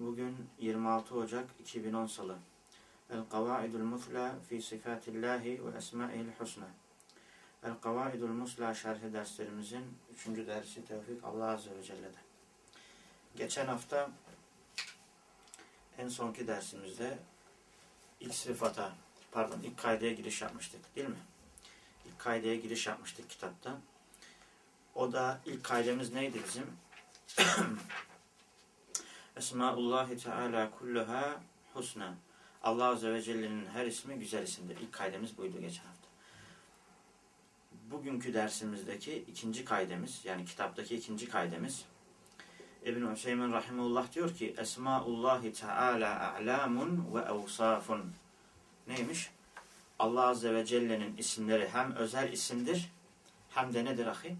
Bugün 26 Ocak 2010 Salı. El-Kavaidul Musla fi Sifatillahi ve Esmaihil Husna. El-Kavaidul Musla şerhi derslerimizin 3. dersi Tevfik Allah Azze ve Celle'de. Geçen hafta en sonki dersimizde ilk sıfata, pardon ilk kaydeye giriş yapmıştık değil mi? İlk kaydeye giriş yapmıştık kitapta. O da ilk kaydemiz neydi bizim? Esmaullahi Teala kulluha husna. Allah Azze ve Celle'nin her ismi güzel isimdir. İlk kaydemiz buydu geçen hafta. Bugünkü dersimizdeki ikinci kaydemiz, yani kitaptaki ikinci kaydemiz, İbn-i Hüseyin Rahimullah diyor ki, Esmaullahi Teala a'lamun ve evsafun. Neymiş? Allah Azze ve Celle'nin isimleri hem özel isimdir, hem de nedir ahi?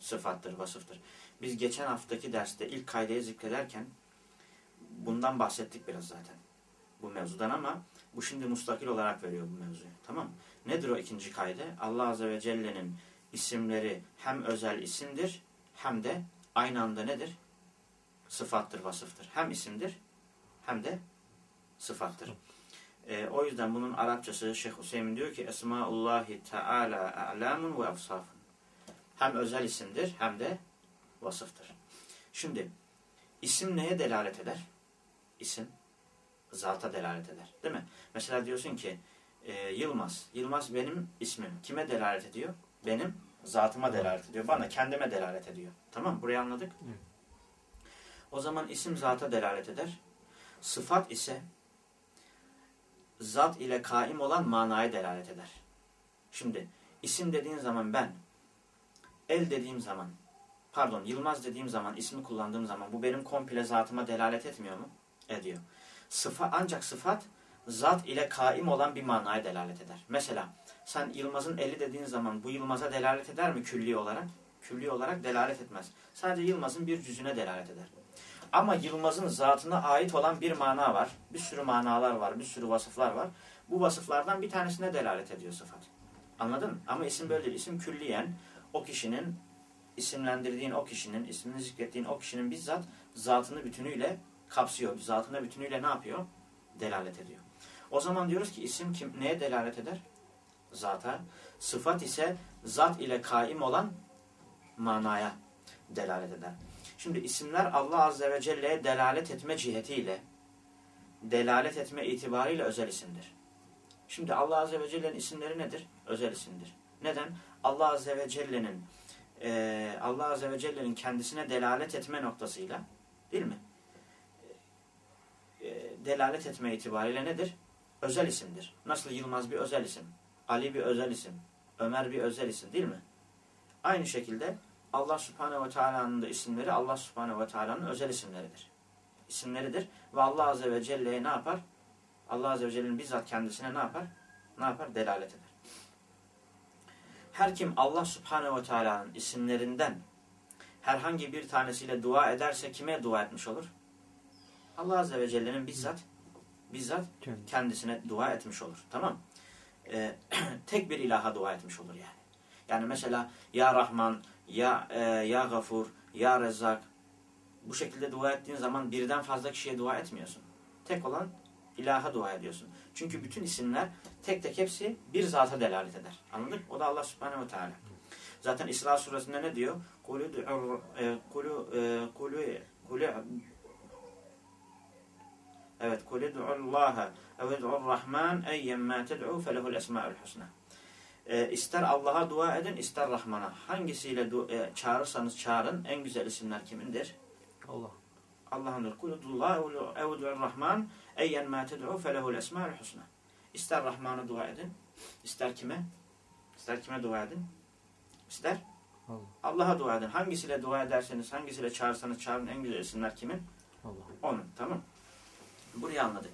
Sıfattır, vasıftır. Biz geçen haftaki derste ilk kaydeyi zikrederken bundan bahsettik biraz zaten. Bu mevzudan ama bu şimdi mustakil olarak veriyor bu mevzuyu. Tamam mı? Nedir o ikinci kaydı? Allah Azze ve Celle'nin isimleri hem özel isimdir hem de aynı anda nedir? Sıfattır, vasıftır. Hem isimdir hem de sıfattır. Ee, o yüzden bunun Arapçası Şeyh Hüseyin diyor ki Esmaullahi Teala a'lamun ve efsafun. Hem özel isimdir hem de vasıftır. Şimdi isim neye delalet eder? İsim zata delalet eder. Değil mi? Mesela diyorsun ki e, Yılmaz. Yılmaz benim ismim. Kime delalet ediyor? Benim zatıma delalet ediyor. Bana kendime delalet ediyor. Tamam? Burayı anladık. O zaman isim zata delalet eder. Sıfat ise zat ile kaim olan manaya delalet eder. Şimdi isim dediğin zaman ben, el dediğim zaman, pardon Yılmaz dediğim zaman, ismi kullandığım zaman bu benim komple zatıma delalet etmiyor mu? Ediyor. Sıfa, ancak sıfat zat ile kaim olan bir manaya delalet eder. Mesela sen Yılmaz'ın eli dediğin zaman bu Yılmaz'a delalet eder mi külli olarak? Külli olarak delalet etmez. Sadece Yılmaz'ın bir cüzüne delalet eder. Ama Yılmaz'ın zatına ait olan bir mana var. Bir sürü manalar var, bir sürü vasıflar var. Bu vasıflardan bir tanesine delalet ediyor sıfat. Anladın mı? Ama isim böyle değil. İsim külliyen o kişinin isimlendirdiğin o kişinin, ismini zikrettiğin o kişinin bizzat zatını bütünüyle kapsıyor. Zatına bütünüyle ne yapıyor? Delalet ediyor. O zaman diyoruz ki isim kim, neye delalet eder? Zata. Sıfat ise zat ile kaim olan manaya delalet eder. Şimdi isimler Allah Azze ve Celle'ye delalet etme cihetiyle, delalet etme itibariyle özel isimdir. Şimdi Allah Azze ve Celle'nin isimleri nedir? Özel isimdir. Neden? Allah Azze ve Celle'nin e, Allah Azze ve Celle'nin kendisine delalet etme noktasıyla değil mi? Delalet etme itibariyle nedir? Özel isimdir. Nasıl Yılmaz bir özel isim, Ali bir özel isim, Ömer bir özel isim değil mi? Aynı şekilde Allah Subhanahu ve Teala'nın da isimleri Allah Subhanahu ve Teala'nın özel isimleridir. İsimleridir ve Allah Azze ve Celle'ye ne yapar? Allah Azze ve Celle'nin bizzat kendisine ne yapar? Ne yapar? Delalet eder. Her kim Allah Subhanahu ve Teala'nın isimlerinden herhangi bir tanesiyle dua ederse kime dua etmiş olur? Allah Azze ve Celle'nin bizzat bizzat kendisine dua etmiş olur. Tamam ee, Tek bir ilaha dua etmiş olur yani. Yani mesela Ya Rahman, Ya e, Ya Gafur, Ya Rezzak bu şekilde dua ettiğin zaman birden fazla kişiye dua etmiyorsun. Tek olan ilaha dua ediyorsun. Çünkü bütün isimler tek tek hepsi bir zata delalet eder. Anladık? O da Allah Subhanahu ve Teala. Zaten İsra suresinde ne diyor? Kulü kulü kulü kulü Evet, kulü du'ullaha ev du'ur rahman eyyen ma ted'u felehul esma'ul husna. E, ister Allah'a dua edin, ister Rahman'a. Hangisiyle e, çağırırsanız çağırın. En güzel isimler kimindir? Allah. Allah'ındır. Kuludullah evdu'ur Rahman eyyen ma ted'u felehul esma'ul husna. İster Rahman'a dua edin, ister kime? İster kime dua edin? İster Allah. Allah'a dua edin. Hangisiyle dua ederseniz, hangisiyle çağırsanız çağırın en güzel isimler kimin? Allah. Onun. Tamam. Burayı anladık.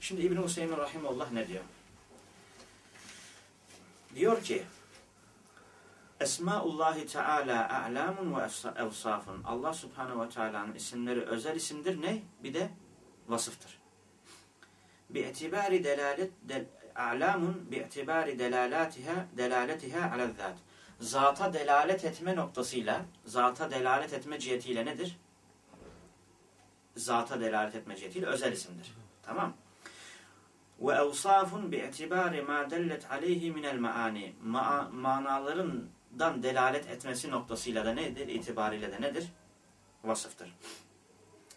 Şimdi İbn-i Hüseyin Rahimullah ne diyor? Diyor ki Esmaullahi Teala a'lamun ve evsafun. Allah Subhanahu ve Teala'nın isimleri özel isimdir. Ne? Bir de vasıftır. Bi'tibari delalet del, a'lamun bi'tibari delalatiha delaletiha ala zat. Zata delalet etme noktasıyla, zata delalet etme cihetiyle nedir? Zata delalet etme cihetiyle özel isimdir. Tamam? Ve evsafun bi'tibari ma dellet aleyhi minel maani. Ma manalarından delalet etmesi noktasıyla da nedir? İtibariyle de nedir? Vasıftır.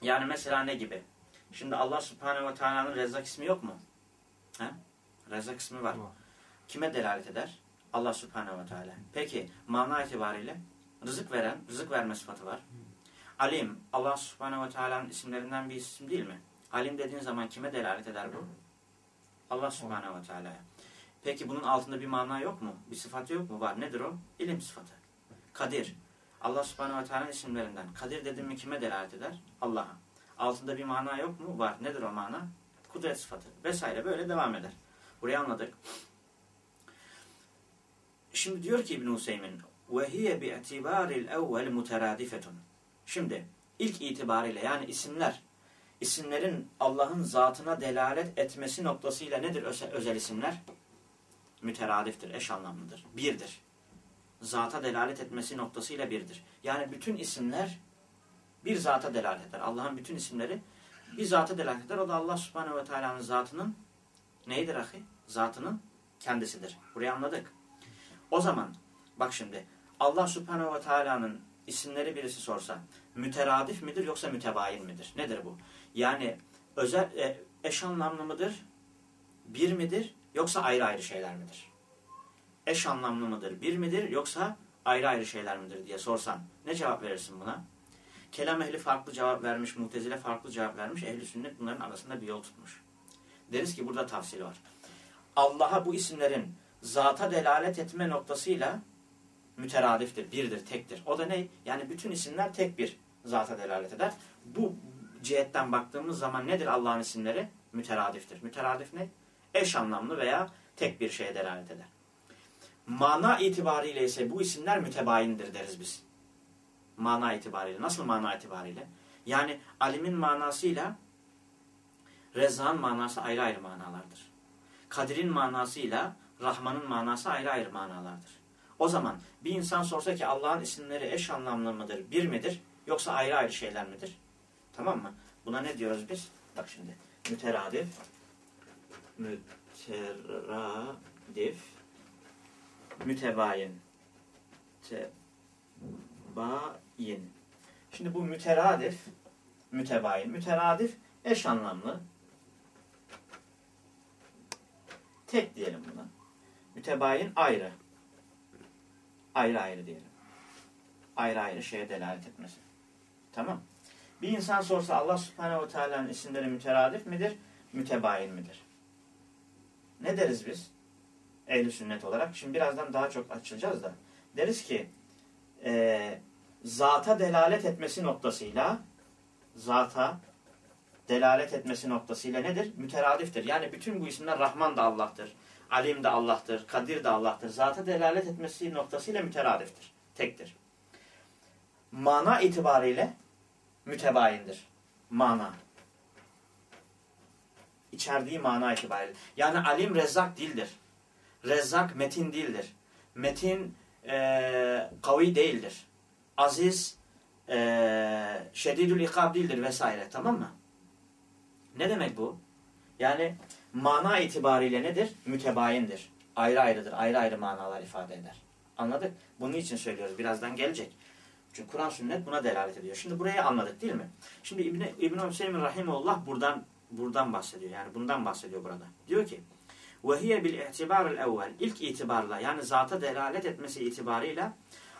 Yani mesela ne gibi? Şimdi Allah Subhanahu ve Teala'nın Rezzak ismi yok mu? He? Rezzak ismi var. Var. Kime delalet eder? Allah Subhanahu ve Teala. Peki mana itibariyle rızık veren, rızık verme sıfatı var. Alim, Allah Subhanahu ve Teala'nın isimlerinden bir isim değil mi? Alim dediğin zaman kime delalet eder bu? Allah Subhanahu ve Teala'ya. Peki bunun altında bir mana yok mu? Bir sıfat yok mu? Var. Nedir o? İlim sıfatı. Kadir. Allah Subhanahu ve Teala'nın isimlerinden. Kadir dedim mi kime delalet eder? Allah'a. Altında bir mana yok mu? Var. Nedir o mana? Kudret sıfatı. Vesaire böyle devam eder. Burayı anladık. Şimdi diyor ki İbn Hüseyin bi itibaril evvel muteradifetun. Şimdi ilk itibariyle yani isimler isimlerin Allah'ın zatına delalet etmesi noktasıyla nedir özel, isimler? Müteradiftir, eş anlamlıdır. Birdir. Zata delalet etmesi noktasıyla birdir. Yani bütün isimler bir zata delalet eder. Allah'ın bütün isimleri bir zata delalet eder. O da Allah subhanehu ve teala'nın zatının neydir ahi? Zatının kendisidir. Burayı anladık. O zaman bak şimdi Allah subhanehu ve teala'nın isimleri birisi sorsa müteradif midir yoksa mütebayin midir? Nedir bu? Yani özel e, eş anlamlı mıdır? Bir midir yoksa ayrı ayrı şeyler midir? Eş anlamlı mıdır? Bir midir yoksa ayrı ayrı şeyler midir diye sorsan ne cevap verirsin buna? Kelam ehli farklı cevap vermiş, mutezile farklı cevap vermiş, ehli sünnet bunların arasında bir yol tutmuş. Deriz ki burada tavsiye var. Allah'a bu isimlerin zata delalet etme noktasıyla müteradiftir, birdir, tektir. O da ne? Yani bütün isimler tek bir zata delalet eder. Bu cihetten baktığımız zaman nedir Allah'ın isimleri? Müteradiftir. Müteradif ne? Eş anlamlı veya tek bir şeye delalet eder. Mana itibariyle ise bu isimler mütebayindir deriz biz. Mana itibariyle. Nasıl mana itibariyle? Yani alimin manasıyla Rezza'nın manası ayrı ayrı manalardır. Kadir'in manasıyla Rahman'ın manası ayrı ayrı manalardır. O zaman bir insan sorsa ki Allah'ın isimleri eş anlamlı mıdır, bir midir yoksa ayrı ayrı şeyler midir? Tamam mı? Buna ne diyoruz biz? Bak şimdi. Müteradif müteradif mütebayin mütebayin Şimdi bu müteradif mütebayin. Müteradif eş anlamlı. Tek diyelim buna. Mütebayin ayrı. Ayrı ayrı diyelim. Ayrı ayrı şeye delalet etmesi. Tamam. Bir insan sorsa Allah subhanehu ve teala'nın isimleri müteradif midir? Mütebayin midir? Ne deriz biz? Ehl-i sünnet olarak. Şimdi birazdan daha çok açılacağız da. Deriz ki e, zata delalet etmesi noktasıyla zata delalet etmesi noktasıyla nedir? Müteradiftir. Yani bütün bu isimler Rahman da Allah'tır. Alim de Allah'tır. Kadir de Allah'tır. Zata delalet etmesi noktasıyla müteradiftir. Tektir. Mana itibariyle mütebayindir. Mana. İçerdiği mana itibariyle. Yani alim rezzak değildir. Rezzak metin değildir. Metin e, kavi değildir. Aziz e, şedidül ikab değildir vesaire. Tamam mı? Ne demek bu? Yani mana itibariyle nedir? Mütebayindir. Ayrı ayrıdır. Ayrı ayrı manalar ifade eder. Anladık? Bunun için söylüyoruz. Birazdan gelecek. Çünkü Kur'an sünnet buna delalet ediyor. Şimdi burayı anladık değil mi? Şimdi İbn İbn Hüseyin rahimehullah buradan buradan bahsediyor. Yani bundan bahsediyor burada. Diyor ki: "Ve hiye bil i'tibaril evvel." İlk itibarla yani zata delalet etmesi itibarıyla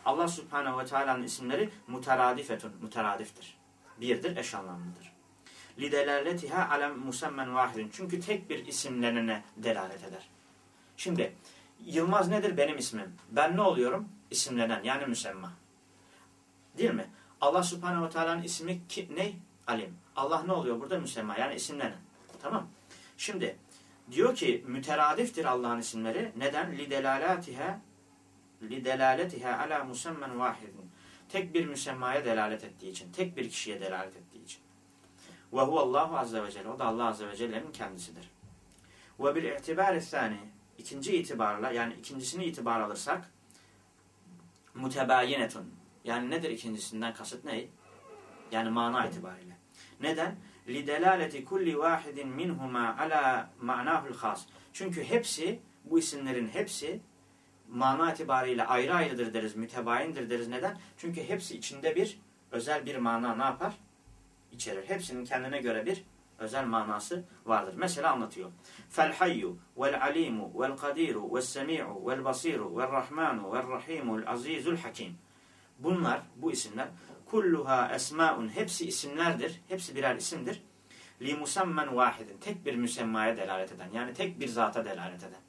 Allah Subhanahu ve Teala'nın isimleri muteradifetun, muteradiftir. Birdir, eş anlamlıdır. Lidelaletiha alem musemmen vahidin. Çünkü tek bir isimlerine delalet eder. Şimdi Yılmaz nedir? Benim ismim. Ben ne oluyorum? İsimlenen yani müsemma. Değil mi? Allah Subhanahu ve Teala'nın ismi ki, ne? Alim. Allah ne oluyor burada? Müsemma yani isimlenen. Tamam. Şimdi diyor ki müteradiftir Allah'ın isimleri. Neden? Lidelalatiha lidelaletiha ala musemmen vahidin. Tek bir müsemmaya delalet ettiği için. Tek bir kişiye delalet ettiği. Ve huvallahu azze ve celle. O da Allah azze ve celle'nin kendisidir. Ve bir itibar sani. ikinci itibarla yani ikincisini itibar alırsak mutebayinetun. Yani nedir ikincisinden kasıt ne? Yani mana itibariyle. Neden? Lidelaleti kulli vahidin minhuma ala ma'nahul has. Çünkü hepsi bu isimlerin hepsi mana itibariyle ayrı ayrıdır deriz, mütebayindir deriz. Neden? Çünkü hepsi içinde bir özel bir mana ne yapar? içerir. Hepsinin kendine göre bir özel manası vardır. Mesela anlatıyor. Felhayyu vel alimu vel kadiru vel semi'u vel basiru vel rahmanu vel rahimu el azizul hakim. Bunlar, bu isimler kulluha esmaun hepsi isimlerdir. Hepsi birer isimdir. Li musammen vahidin. Tek bir müsemmaya delalet eden. Yani tek bir zata delalet eden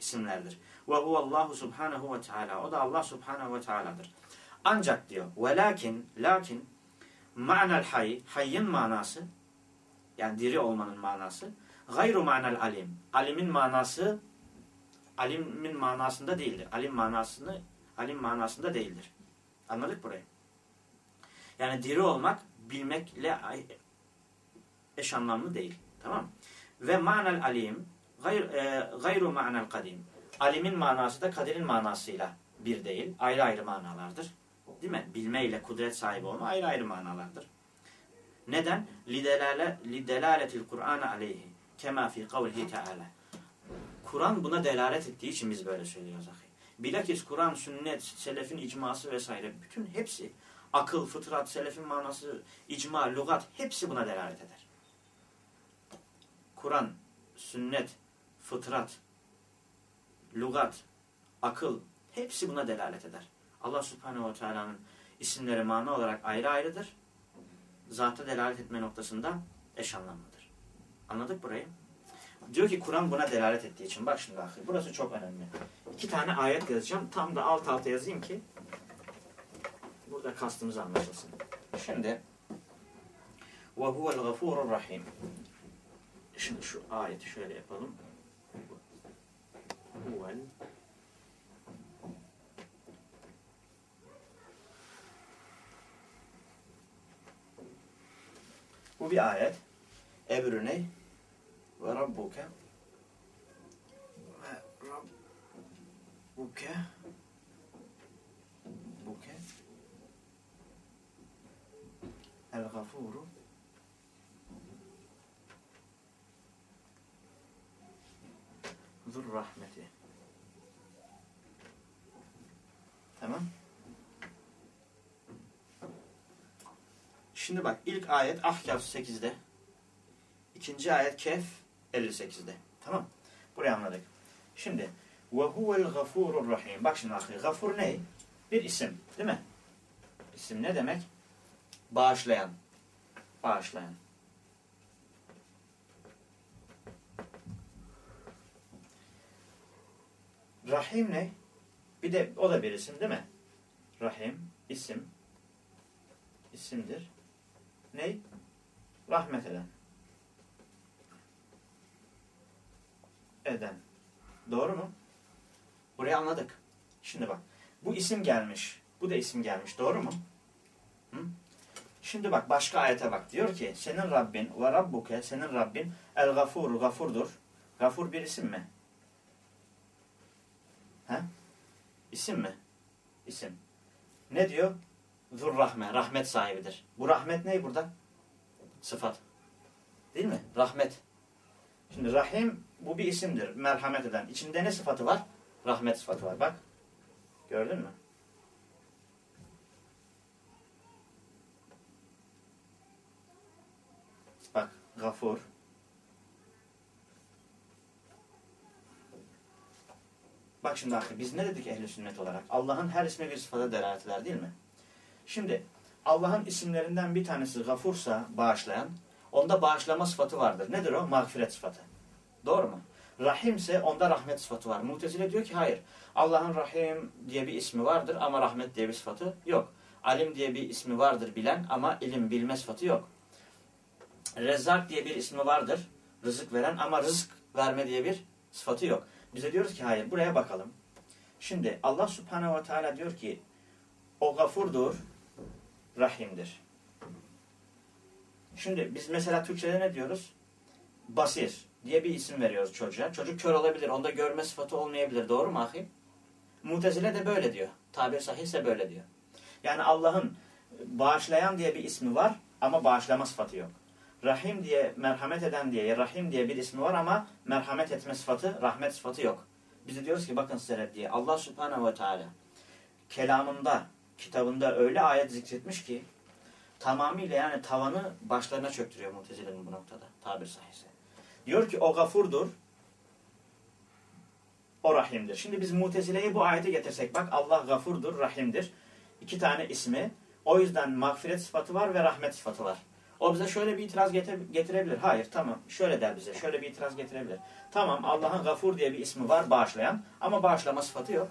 isimlerdir. Ve huvallahu subhanahu ve teala. O da Allah subhanahu ve teala'dır. Ancak diyor. Velakin, lakin ma'nel hay hayyin manası yani diri olmanın manası gayru ma'nel alim. Alimin manası alimin manasında değildir. Alim manasını alim manasında değildir. Anladık burayı? Yani diri olmak bilmekle eş anlamlı değil. Tamam Ve manel alim gayr, e, gayru manel kadim. Alimin manası da kaderin manasıyla bir değil. Ayrı ayrı manalardır. Değil mi? Bilme ile kudret sahibi olma ayrı ayrı manalardır. Neden? Lidelale, lidelaletil Kur'an aleyhi kema fi kavlihi teala. Kur'an buna delalet ettiği için biz böyle söylüyoruz. Ahi. Bilakis Kur'an, sünnet, selefin icması vesaire bütün hepsi akıl, fıtrat, selefin manası, icma, lügat hepsi buna delalet eder. Kur'an, sünnet, fıtrat, lügat, akıl hepsi buna delalet eder. Allah subhanehu ve teala'nın isimleri mana olarak ayrı ayrıdır. Zata delalet etme noktasında eş anlamlıdır. Anladık burayı? Diyor ki Kur'an buna delalet ettiği için. Bak şimdi ahir. Burası çok önemli. İki tane ayet yazacağım. Tam da alt alta yazayım ki burada kastımız anlaşılsın. Şimdi وَهُوَ الْغَفُورُ rahim. Şimdi şu ayeti şöyle yapalım. Huvel Bu bir ayet. Ebru ne? Ve Rabbuke ve Rabbuke Buke El-Gafuru Zur rahmeti. Tamam. Şimdi bak ilk ayet Ahkaf 8'de. İkinci ayet Kehf 58'de. Tamam. Burayı anladık. Şimdi ve huvel gafurur rahim. Bak şimdi ahi. Gafur ne? Bir isim. Değil mi? İsim ne demek? Bağışlayan. Bağışlayan. Rahim ne? Bir de o da bir isim değil mi? Rahim, isim, isimdir. Ne? Rahmet eden. Eden. Doğru mu? Burayı anladık. Şimdi bak. Bu isim gelmiş. Bu da isim gelmiş. Doğru mu? Hı? Şimdi bak başka ayete bak. Diyor ki senin Rabbin ve Rabbuke senin Rabbin el gafur gafurdur. Gafur bir isim mi? He? İsim mi? İsim. Ne diyor? Zur rahme. Rahmet sahibidir. Bu rahmet ne burada? Sıfat. Değil mi? Rahmet. Şimdi rahim bu bir isimdir. Merhamet eden. İçinde ne sıfatı var? Rahmet sıfatı var. Bak. Gördün mü? Bak. Gafur. Bak şimdi biz ne dedik ehli sünnet olarak? Allah'ın her ismi bir sıfata delalet eder değil mi? Şimdi Allah'ın isimlerinden bir tanesi gafursa bağışlayan, onda bağışlama sıfatı vardır. Nedir o? Mağfiret sıfatı. Doğru mu? Rahimse onda rahmet sıfatı var. Mutezile diyor ki hayır. Allah'ın Rahim diye bir ismi vardır ama rahmet diye bir sıfatı yok. Alim diye bir ismi vardır bilen ama ilim bilme sıfatı yok. Rezzak diye bir ismi vardır. Rızık veren ama rızık verme diye bir sıfatı yok. Bize diyoruz ki hayır buraya bakalım. Şimdi Allah subhanehu ve teala diyor ki o gafurdur, rahimdir. Şimdi biz mesela Türkçe'de ne diyoruz? Basir diye bir isim veriyoruz çocuğa. Çocuk kör olabilir. Onda görme sıfatı olmayabilir. Doğru mu ahim? Mutezile de böyle diyor. Tabir sahihse böyle diyor. Yani Allah'ın bağışlayan diye bir ismi var ama bağışlama sıfatı yok. Rahim diye, merhamet eden diye, Rahim diye bir ismi var ama merhamet etme sıfatı, rahmet sıfatı yok. Biz de diyoruz ki bakın size diye. Allah subhanehu ve teala kelamında, kitabında öyle ayet zikretmiş ki tamamıyla yani tavanı başlarına çöktürüyor mutezilerin bu noktada. Tabir sahihse. Diyor ki o gafurdur, o rahimdir. Şimdi biz mutezileyi bu ayete getirsek bak Allah gafurdur, rahimdir. İki tane ismi. O yüzden mağfiret sıfatı var ve rahmet sıfatı var. O bize şöyle bir itiraz getir getirebilir. Hayır tamam şöyle der bize. Şöyle bir itiraz getirebilir. Tamam Allah'ın gafur diye bir ismi var bağışlayan ama bağışlama sıfatı yok.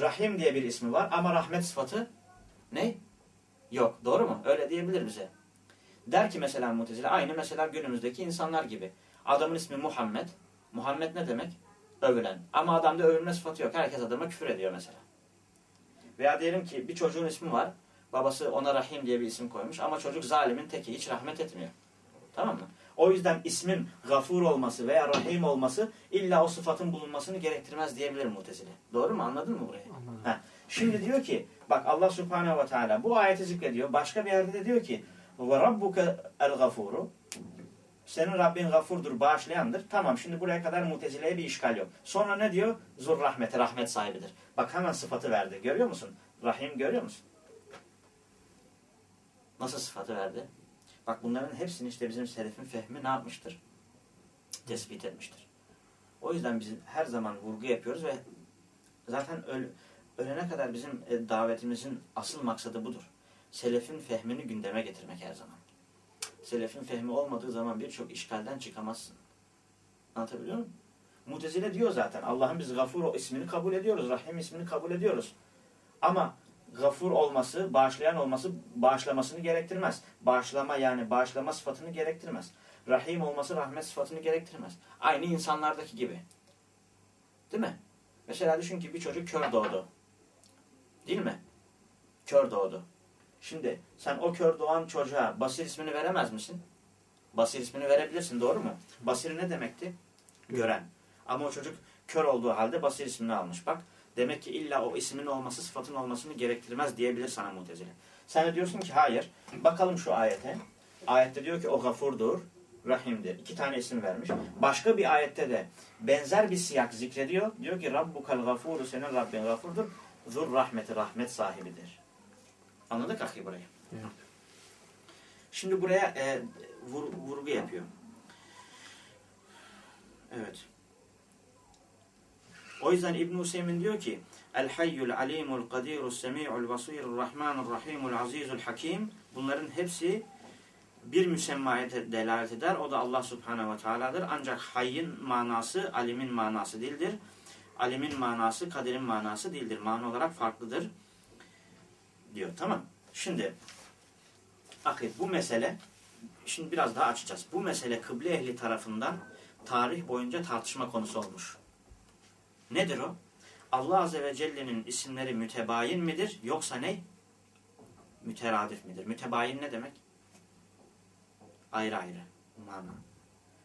Rahim diye bir ismi var ama rahmet sıfatı ne? Yok. Doğru mu? Öyle diyebilir bize. Der ki mesela mutezile aynı mesela günümüzdeki insanlar gibi. Adamın ismi Muhammed. Muhammed ne demek? Övülen. Ama adamda övülme sıfatı yok. Herkes adama küfür ediyor mesela. Veya diyelim ki bir çocuğun ismi var. Babası ona Rahim diye bir isim koymuş ama çocuk zalimin teki hiç rahmet etmiyor. Tamam mı? O yüzden ismin gafur olması veya rahim olması illa o sıfatın bulunmasını gerektirmez diyebilir mutezile. Doğru mu? Anladın mı burayı? Anladım. Heh. Şimdi diyor ki bak Allah subhanehu ve teala bu ayeti zikrediyor. Başka bir yerde de diyor ki ve rabbuke el gafuru senin Rabbin gafurdur, bağışlayandır. Tamam şimdi buraya kadar mutezileye bir işgal yok. Sonra ne diyor? Zur rahmeti, rahmet sahibidir. Bak hemen sıfatı verdi. Görüyor musun? Rahim görüyor musun? Nasıl sıfatı verdi? Bak bunların hepsini işte bizim selefin fehmi ne yapmıştır? Tespit etmiştir. O yüzden biz her zaman vurgu yapıyoruz ve zaten öl ölene kadar bizim e, davetimizin asıl maksadı budur. Selefin fehmini gündeme getirmek her zaman. Selefin fehmi olmadığı zaman birçok işgalden çıkamazsın. Anlatabiliyor muyum? Mutezile diyor zaten Allah'ın biz gafur ismini kabul ediyoruz. Rahim ismini kabul ediyoruz. Ama gafur olması, bağışlayan olması bağışlamasını gerektirmez. Bağışlama yani bağışlama sıfatını gerektirmez. Rahim olması rahmet sıfatını gerektirmez. Aynı insanlardaki gibi. Değil mi? Mesela düşün ki bir çocuk kör doğdu. Değil mi? Kör doğdu. Şimdi sen o kör doğan çocuğa Basir ismini veremez misin? Basir ismini verebilirsin doğru mu? Basir ne demekti? Gören. Ama o çocuk kör olduğu halde Basir ismini almış. Bak demek ki illa o ismin olması sıfatın olmasını gerektirmez diyebilir sana mutezile. Sen de diyorsun ki hayır. Bakalım şu ayete. Ayette diyor ki o gafurdur, rahimdir. İki tane isim vermiş. Başka bir ayette de benzer bir siyak zikrediyor. Diyor ki Rabbukal gafuru senin Rabbin gafurdur. Zur rahmeti rahmet sahibidir. Anladık ahi burayı. Evet. Şimdi buraya e, vur- vurgu yapıyor. Evet. O yüzden İbn Hüseyin diyor ki El hayyul alimul kadirus semi'ul basirur rahmanur rahimul azizul hakim bunların hepsi bir müsemmaya delalet eder. O da Allah subhanehu ve teala'dır. Ancak hayyin manası alimin manası değildir. Alimin manası kaderin manası değildir. Mana olarak farklıdır diyor. Tamam. Şimdi Akif bu mesele şimdi biraz daha açacağız. Bu mesele kıble ehli tarafından tarih boyunca tartışma konusu olmuş. Nedir o? Allah Azze ve Celle'nin isimleri mütebayin midir yoksa ne? Müteradif midir? Mütebayin ne demek? Ayrı ayrı. Mana.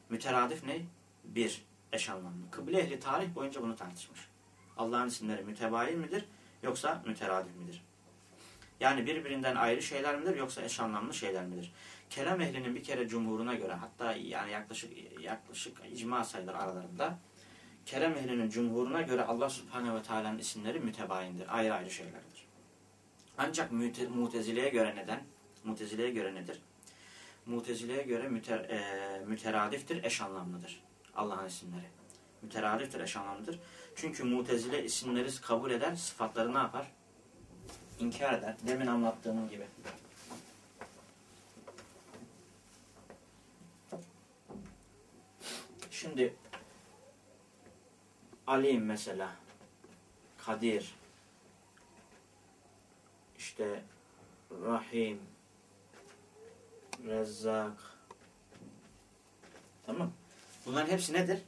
Müteradif ne? Bir. Eş anlamlı. Kıble ehli tarih boyunca bunu tartışmış. Allah'ın isimleri mütebayin midir yoksa müteradif midir? Yani birbirinden ayrı şeyler midir yoksa eş anlamlı şeyler midir? Kelam ehlinin bir kere cumhuruna göre hatta yani yaklaşık yaklaşık icma sayılır aralarında. Kerem ehlinin cumhuruna göre Allah Subhanahu ve Teala'nın isimleri mütebayindir. Ayrı ayrı şeylerdir. Ancak müte, mutezileye göre neden? Mutezileye göre nedir? Mutezileye göre müter, e, müteradiftir, eş anlamlıdır. Allah'ın isimleri. Müteradiftir, eş anlamlıdır. Çünkü mutezile isimleri kabul eder, sıfatları ne yapar? İnkar eder. Demin anlattığım gibi. Şimdi Alim mesela, Kadir, işte Rahim, Rezzak. Tamam. Bunların hepsi nedir?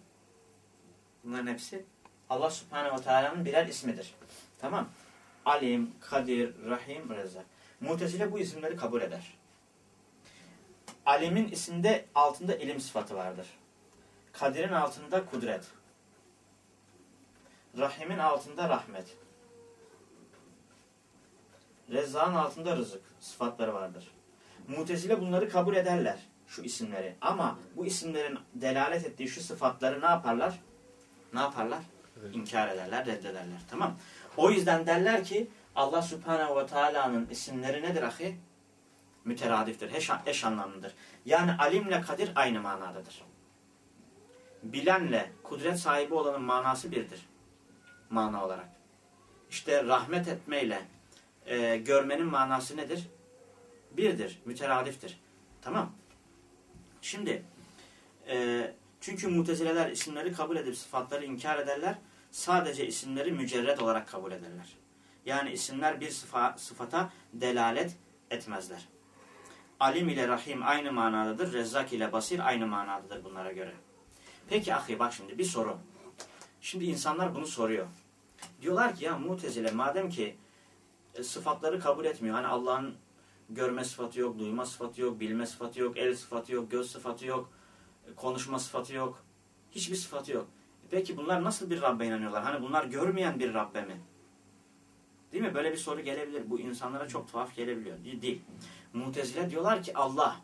Bunların hepsi Allah Subhanahu ve Teala'nın birer ismidir. Tamam. Alim, Kadir, Rahim, Rezzak. Mutezile bu isimleri kabul eder. Alim'in isimde altında ilim sıfatı vardır. Kadir'in altında kudret. Rahim'in altında rahmet. Rezza'nın altında rızık sıfatları vardır. Mutezile bunları kabul ederler. Şu isimleri. Ama bu isimlerin delalet ettiği şu sıfatları ne yaparlar? Ne yaparlar? İnkar ederler, reddederler. Tamam. O yüzden derler ki Allah Subhanahu ve Taala'nın isimleri nedir ahi? Müteradiftir, eş, eş anlamlıdır. Yani alimle kadir aynı manadadır. Bilenle kudret sahibi olanın manası birdir. Mana olarak. İşte rahmet etmeyle e, görmenin manası nedir? Birdir, müteradiftir. Tamam. Şimdi e, çünkü mutezileler isimleri kabul edip sıfatları inkar ederler. Sadece isimleri mücerred olarak kabul ederler. Yani isimler bir sıfa, sıfata delalet etmezler. Alim ile Rahim aynı manadadır. Rezzak ile Basir aynı manadadır bunlara göre. Peki ahi bak şimdi bir soru. Şimdi insanlar bunu soruyor. Diyorlar ki ya mutezile madem ki e, sıfatları kabul etmiyor. Hani Allah'ın görme sıfatı yok, duyma sıfatı yok, bilme sıfatı yok, el sıfatı yok, göz sıfatı yok, e, konuşma sıfatı yok. Hiçbir sıfatı yok. E peki bunlar nasıl bir Rabbe inanıyorlar? Hani bunlar görmeyen bir Rabbe mi? Değil mi? Böyle bir soru gelebilir. Bu insanlara çok tuhaf gelebiliyor. Değil. Mutezile diyorlar ki Allah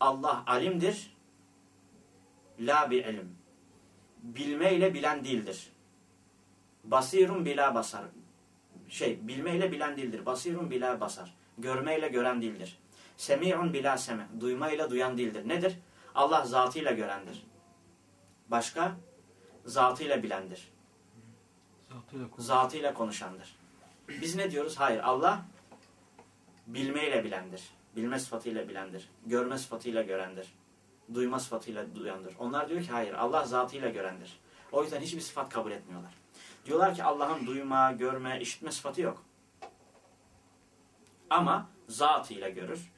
Allah alimdir. La bir ilim. Bilmeyle bilen değildir. Basirun bila basar. Şey, bilmeyle bilen değildir. Basirun bila basar. Görmeyle gören değildir. Semi'un bila seme. Duymayla duyan değildir. Nedir? Allah zatıyla görendir. Başka? Zatıyla bilendir. Zatıyla konuş. Zatıyla konuşandır. Biz ne diyoruz? Hayır. Allah bilmeyle bilendir. Bilme sıfatıyla bilendir. Görme sıfatıyla görendir. Duyma sıfatıyla duyandır. Onlar diyor ki hayır. Allah zatıyla görendir. O yüzden hiçbir sıfat kabul etmiyorlar. Diyorlar ki Allah'ın duyma, görme, işitme sıfatı yok. Ama zatıyla görür.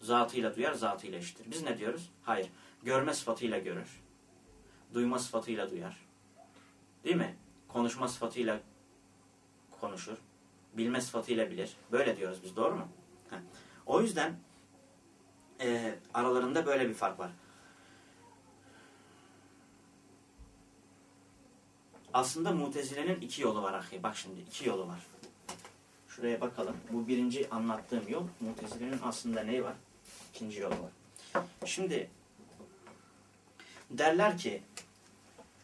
Zatıyla duyar, zatıyla işitir. Biz ne diyoruz? Hayır. Görme sıfatıyla görür. Duyma sıfatıyla duyar. Değil mi? Konuşma sıfatıyla konuşur. Bilme sıfatıyla bilir. Böyle diyoruz biz. Doğru mu? Heh. O yüzden e, aralarında böyle bir fark var. Aslında mutezilenin iki yolu var ahi. Bak şimdi iki yolu var. Şuraya bakalım. Bu birinci anlattığım yol. Mutezilenin aslında neyi var? İkinci yolu var. Şimdi derler ki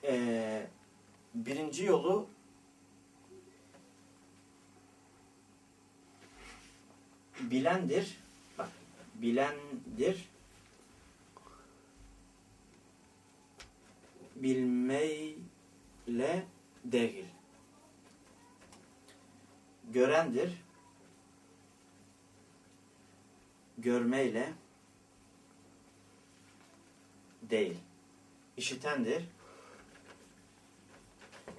e, birinci yolu bilendir. Bak bilendir. Bilmeyle değil. Görendir. Görmeyle değil. İşitendir.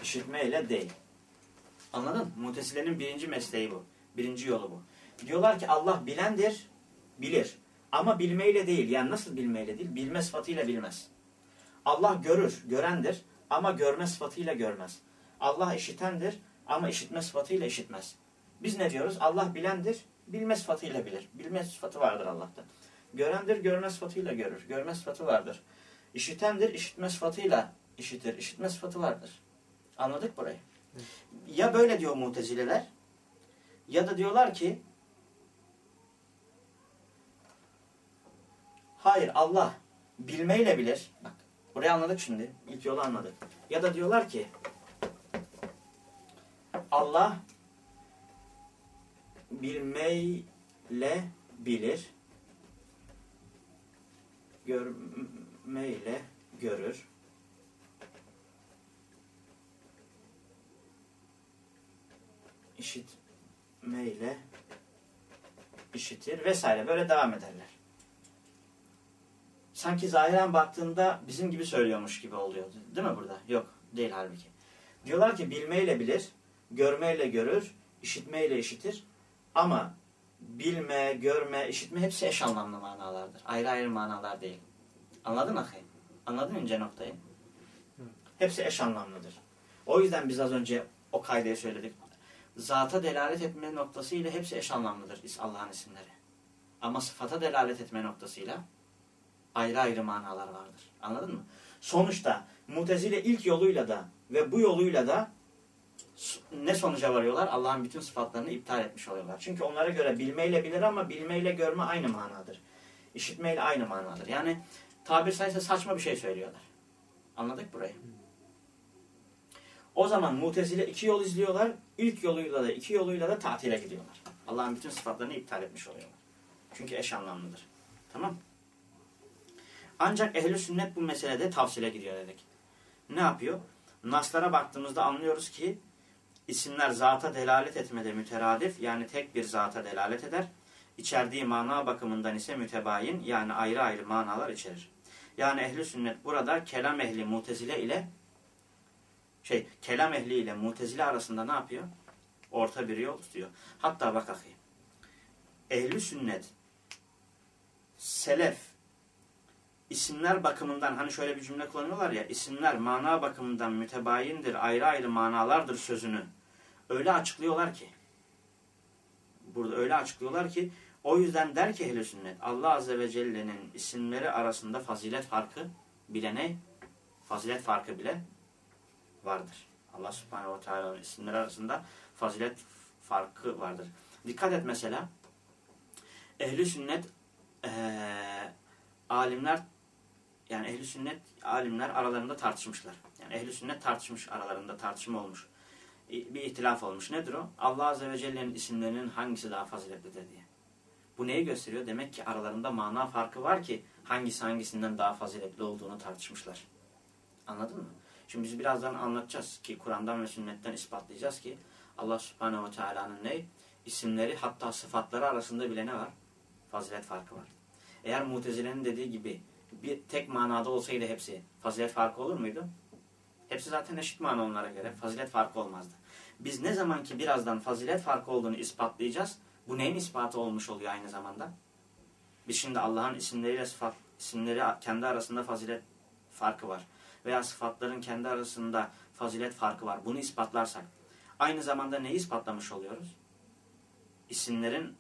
İşitmeyle değil. Anladın? Mutesilenin birinci mesleği bu. Birinci yolu bu. Diyorlar ki Allah bilendir, bilir. Ama bilmeyle değil. Yani nasıl bilmeyle değil? Bilme sıfatıyla bilmez. Allah görür, görendir. Ama görme sıfatıyla görmez. Allah işitendir ama işitme sıfatıyla işitmez. Biz ne diyoruz? Allah bilendir, bilme sıfatıyla bilir. Bilme sıfatı vardır Allah'ta. Görendir, görme sıfatıyla görür. Görme sıfatı vardır. İşitendir, işitme sıfatıyla işitir. İşitme sıfatı vardır. Anladık burayı. Ya böyle diyor mutezileler ya da diyorlar ki hayır Allah bilmeyle bilir. Bak burayı anladık şimdi. İlk yolu anladık. Ya da diyorlar ki Allah bilmeyle bilir. Görmeyle görür. işitmeyle işitir vesaire böyle devam ederler. Sanki zahiren baktığında bizim gibi söylüyormuş gibi oluyor. Değil mi burada? Yok. Değil halbuki. Diyorlar ki bilmeyle bilir, görmeyle görür, işitmeyle işitir ama bilme, görme, işitme hepsi eş anlamlı manalardır. Ayrı ayrı manalar değil. Anladın ahi? Anladın ince noktayı? Hepsi eş anlamlıdır. O yüzden biz az önce o kaydeyi söyledik. Zata delalet etme noktasıyla hepsi eş anlamlıdır Allah'ın isimleri. Ama sıfata delalet etme noktasıyla ayrı ayrı manalar vardır. Anladın mı? Sonuçta Mutezile ilk yoluyla da ve bu yoluyla da ne sonuca varıyorlar? Allah'ın bütün sıfatlarını iptal etmiş oluyorlar. Çünkü onlara göre bilmeyle bilir ama bilmeyle görme aynı manadır. İşitmeyle aynı manadır. Yani tabir sayısı saçma bir şey söylüyorlar. Anladık burayı? O zaman Mutezile iki yol izliyorlar. İlk yoluyla da iki yoluyla da tatile gidiyorlar. Allah'ın bütün sıfatlarını iptal etmiş oluyorlar. Çünkü eş anlamlıdır. Tamam Ancak ehli sünnet bu meselede tavsile gidiyor dedik. Ne yapıyor? Naslara baktığımızda anlıyoruz ki isimler zata delalet etmede müteradif yani tek bir zata delalet eder. İçerdiği mana bakımından ise mütebayin yani ayrı ayrı manalar içerir. Yani ehli sünnet burada kelam ehli mutezile ile şey kelam ehli ile mutezile arasında ne yapıyor? Orta bir yol tutuyor. Hatta bak ahi. Ehli sünnet selef isimler bakımından hani şöyle bir cümle kullanıyorlar ya isimler mana bakımından mütebayindir, ayrı ayrı manalardır sözünü. Öyle açıklıyorlar ki burada öyle açıklıyorlar ki o yüzden der ki ehl sünnet Allah azze ve celle'nin isimleri arasında fazilet farkı bile ne? Fazilet farkı bile vardır. Allah subhanehu ve teala'nın isimleri arasında fazilet farkı vardır. Dikkat et mesela ehli sünnet ee, alimler yani ehli sünnet alimler aralarında tartışmışlar. Yani ehli sünnet tartışmış aralarında tartışma olmuş. Bir ihtilaf olmuş. Nedir o? Allah Azze ve Celle'nin isimlerinin hangisi daha faziletlidir diye. Bu neyi gösteriyor? Demek ki aralarında mana farkı var ki hangisi hangisinden daha faziletli olduğunu tartışmışlar. Anladın mı? Şimdi biz birazdan anlatacağız ki Kur'an'dan ve sünnetten ispatlayacağız ki Allah Subhanahu ve Teala'nın ne? İsimleri hatta sıfatları arasında bile ne var? Fazilet farkı var. Eğer Mutezile'nin dediği gibi bir tek manada olsaydı hepsi fazilet farkı olur muydu? Hepsi zaten eşit mana onlara göre. Fazilet farkı olmazdı. Biz ne zaman ki birazdan fazilet farkı olduğunu ispatlayacağız. Bu neyin ispatı olmuş oluyor aynı zamanda? Biz şimdi Allah'ın isimleriyle sıfat, isimleri kendi arasında fazilet farkı var. Veya sıfatların kendi arasında fazilet farkı var. Bunu ispatlarsak aynı zamanda neyi ispatlamış oluyoruz? İsimlerin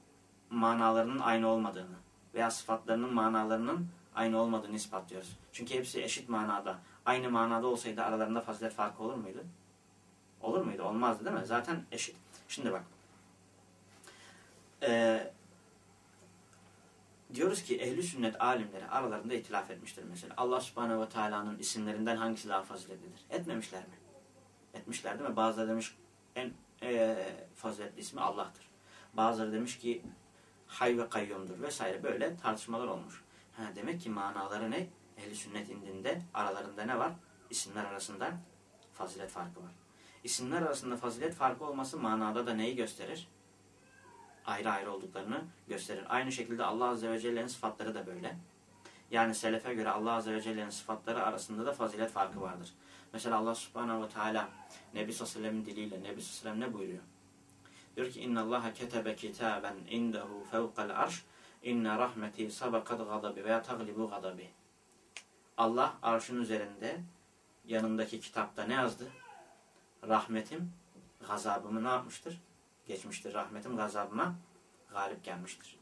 manalarının aynı olmadığını veya sıfatlarının manalarının aynı olmadığını ispatlıyoruz. Çünkü hepsi eşit manada. Aynı manada olsaydı aralarında fazilet farkı olur muydu? Olur muydu? Olmazdı değil mi? Zaten eşit. Şimdi bak. Ee, diyoruz ki ehli sünnet alimleri aralarında itilaf etmiştir mesela. Allah subhanehu ve teala'nın isimlerinden hangisi daha faziletlidir? Etmemişler mi? Etmişler değil mi? Bazıları demiş en e, faziletli ismi Allah'tır. Bazıları demiş ki hay ve kayyumdur vesaire böyle tartışmalar olmuş. Ha, demek ki manaları ne? Ehli sünnet indinde aralarında ne var? İsimler arasında fazilet farkı var. İsimler arasında fazilet farkı olması manada da neyi gösterir? Ayrı ayrı olduklarını gösterir. Aynı şekilde Allah Azze ve Celle'nin sıfatları da böyle. Yani selefe göre Allah Azze ve Celle'nin sıfatları arasında da fazilet farkı vardır. Mesela Allah Subhanahu ve Teala Nebi Sallallahu diliyle Nebi Sallallahu ne buyuruyor? Diyor ki inna Allah ketebe kitaben indehu fevkal arş inne rahmeti sabakat gadabi veya taglibu gadabi. Allah arşın üzerinde yanındaki kitapta ne yazdı? Rahmetim gazabımı ne yapmıştır? Geçmiştir. Rahmetim gazabıma galip gelmiştir.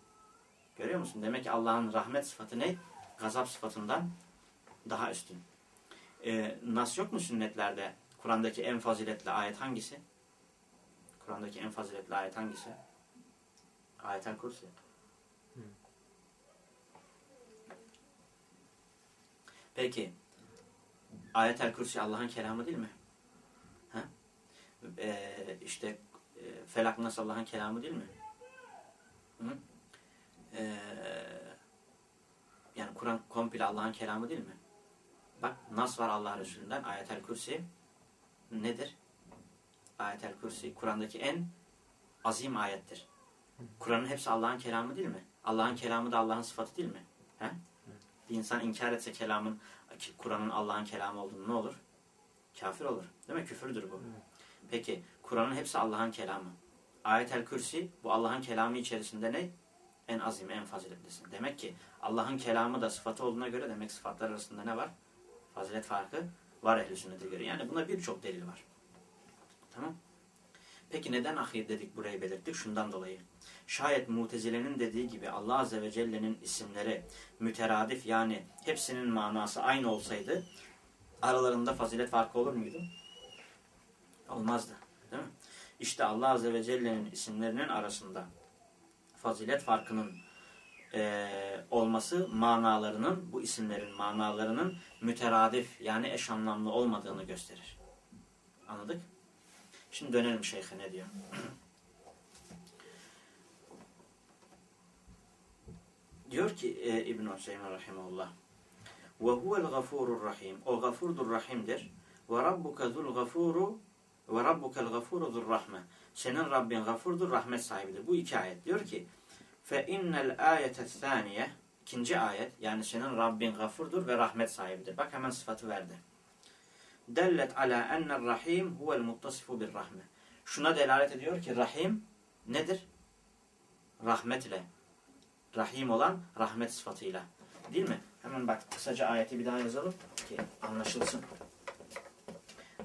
Görüyor musun? Demek ki Allah'ın rahmet sıfatı ne? Gazap sıfatından daha üstün. Ee, nas yok mu sünnetlerde? Kur'an'daki en faziletli ayet hangisi? Kur'an'daki en faziletli ayet hangisi? Ayetel Kursi. Peki Ayetel Kursi Allah'ın kelamı değil mi? Ha? Ee, işte e, Felak Nas Allah'ın kelamı değil mi? Hı? Ee, yani Kur'an komple Allah'ın kelamı değil mi? Bak Nas var Allah Resulü'nden Ayetel Kursi nedir? Ayetel Kursi Kur'an'daki en azim ayettir. Kur'an'ın hepsi Allah'ın kelamı değil mi? Allah'ın kelamı da Allah'ın sıfatı değil mi? He? Bir insan inkar etse kelamın, Kur'an'ın Allah'ın kelamı olduğunu ne olur? Kafir olur. Değil mi? Küfürdür bu. Peki Kur'an'ın hepsi Allah'ın kelamı. Ayetel Kürsi bu Allah'ın kelamı içerisinde ne? En azim, en faziletlisi. Demek ki Allah'ın kelamı da sıfatı olduğuna göre demek sıfatlar arasında ne var? Fazilet farkı var ehl-i sünnete göre. Yani buna birçok delil var. Tamam. Peki neden ahir dedik burayı belirttik? Şundan dolayı. Şayet mutezilenin dediği gibi Allah Azze ve Celle'nin isimleri müteradif yani hepsinin manası aynı olsaydı aralarında fazilet farkı olur muydu? Olmazdı. Değil mi? İşte Allah Azze ve Celle'nin isimlerinin arasında fazilet farkının e, olması manalarının, bu isimlerin manalarının müteradif yani eş anlamlı olmadığını gösterir. Anladık? Şimdi dönelim şeyhe ne diyor? diyor ki e, İbn-i Hüseyin Rahimullah ve huvel gafurur rahim. O gafurdur rahimdir. Ve rabbuke zul gafuru ve rabbukel gafuru zur rahme. Senin Rabbin gafurdur, rahmet sahibidir. Bu iki ayet. Diyor ki fe innel ayete thaniye ikinci ayet yani senin Rabbin gafurdur ve rahmet sahibidir. Bak hemen sıfatı verdi. Dellet ala enner rahim huvel muttasifu bir rahme. Şuna delalet ediyor ki rahim nedir? Rahmet ile. Rahim olan rahmet sıfatıyla. Değil mi? Hemen bak kısaca ayeti bir daha yazalım ki anlaşılsın.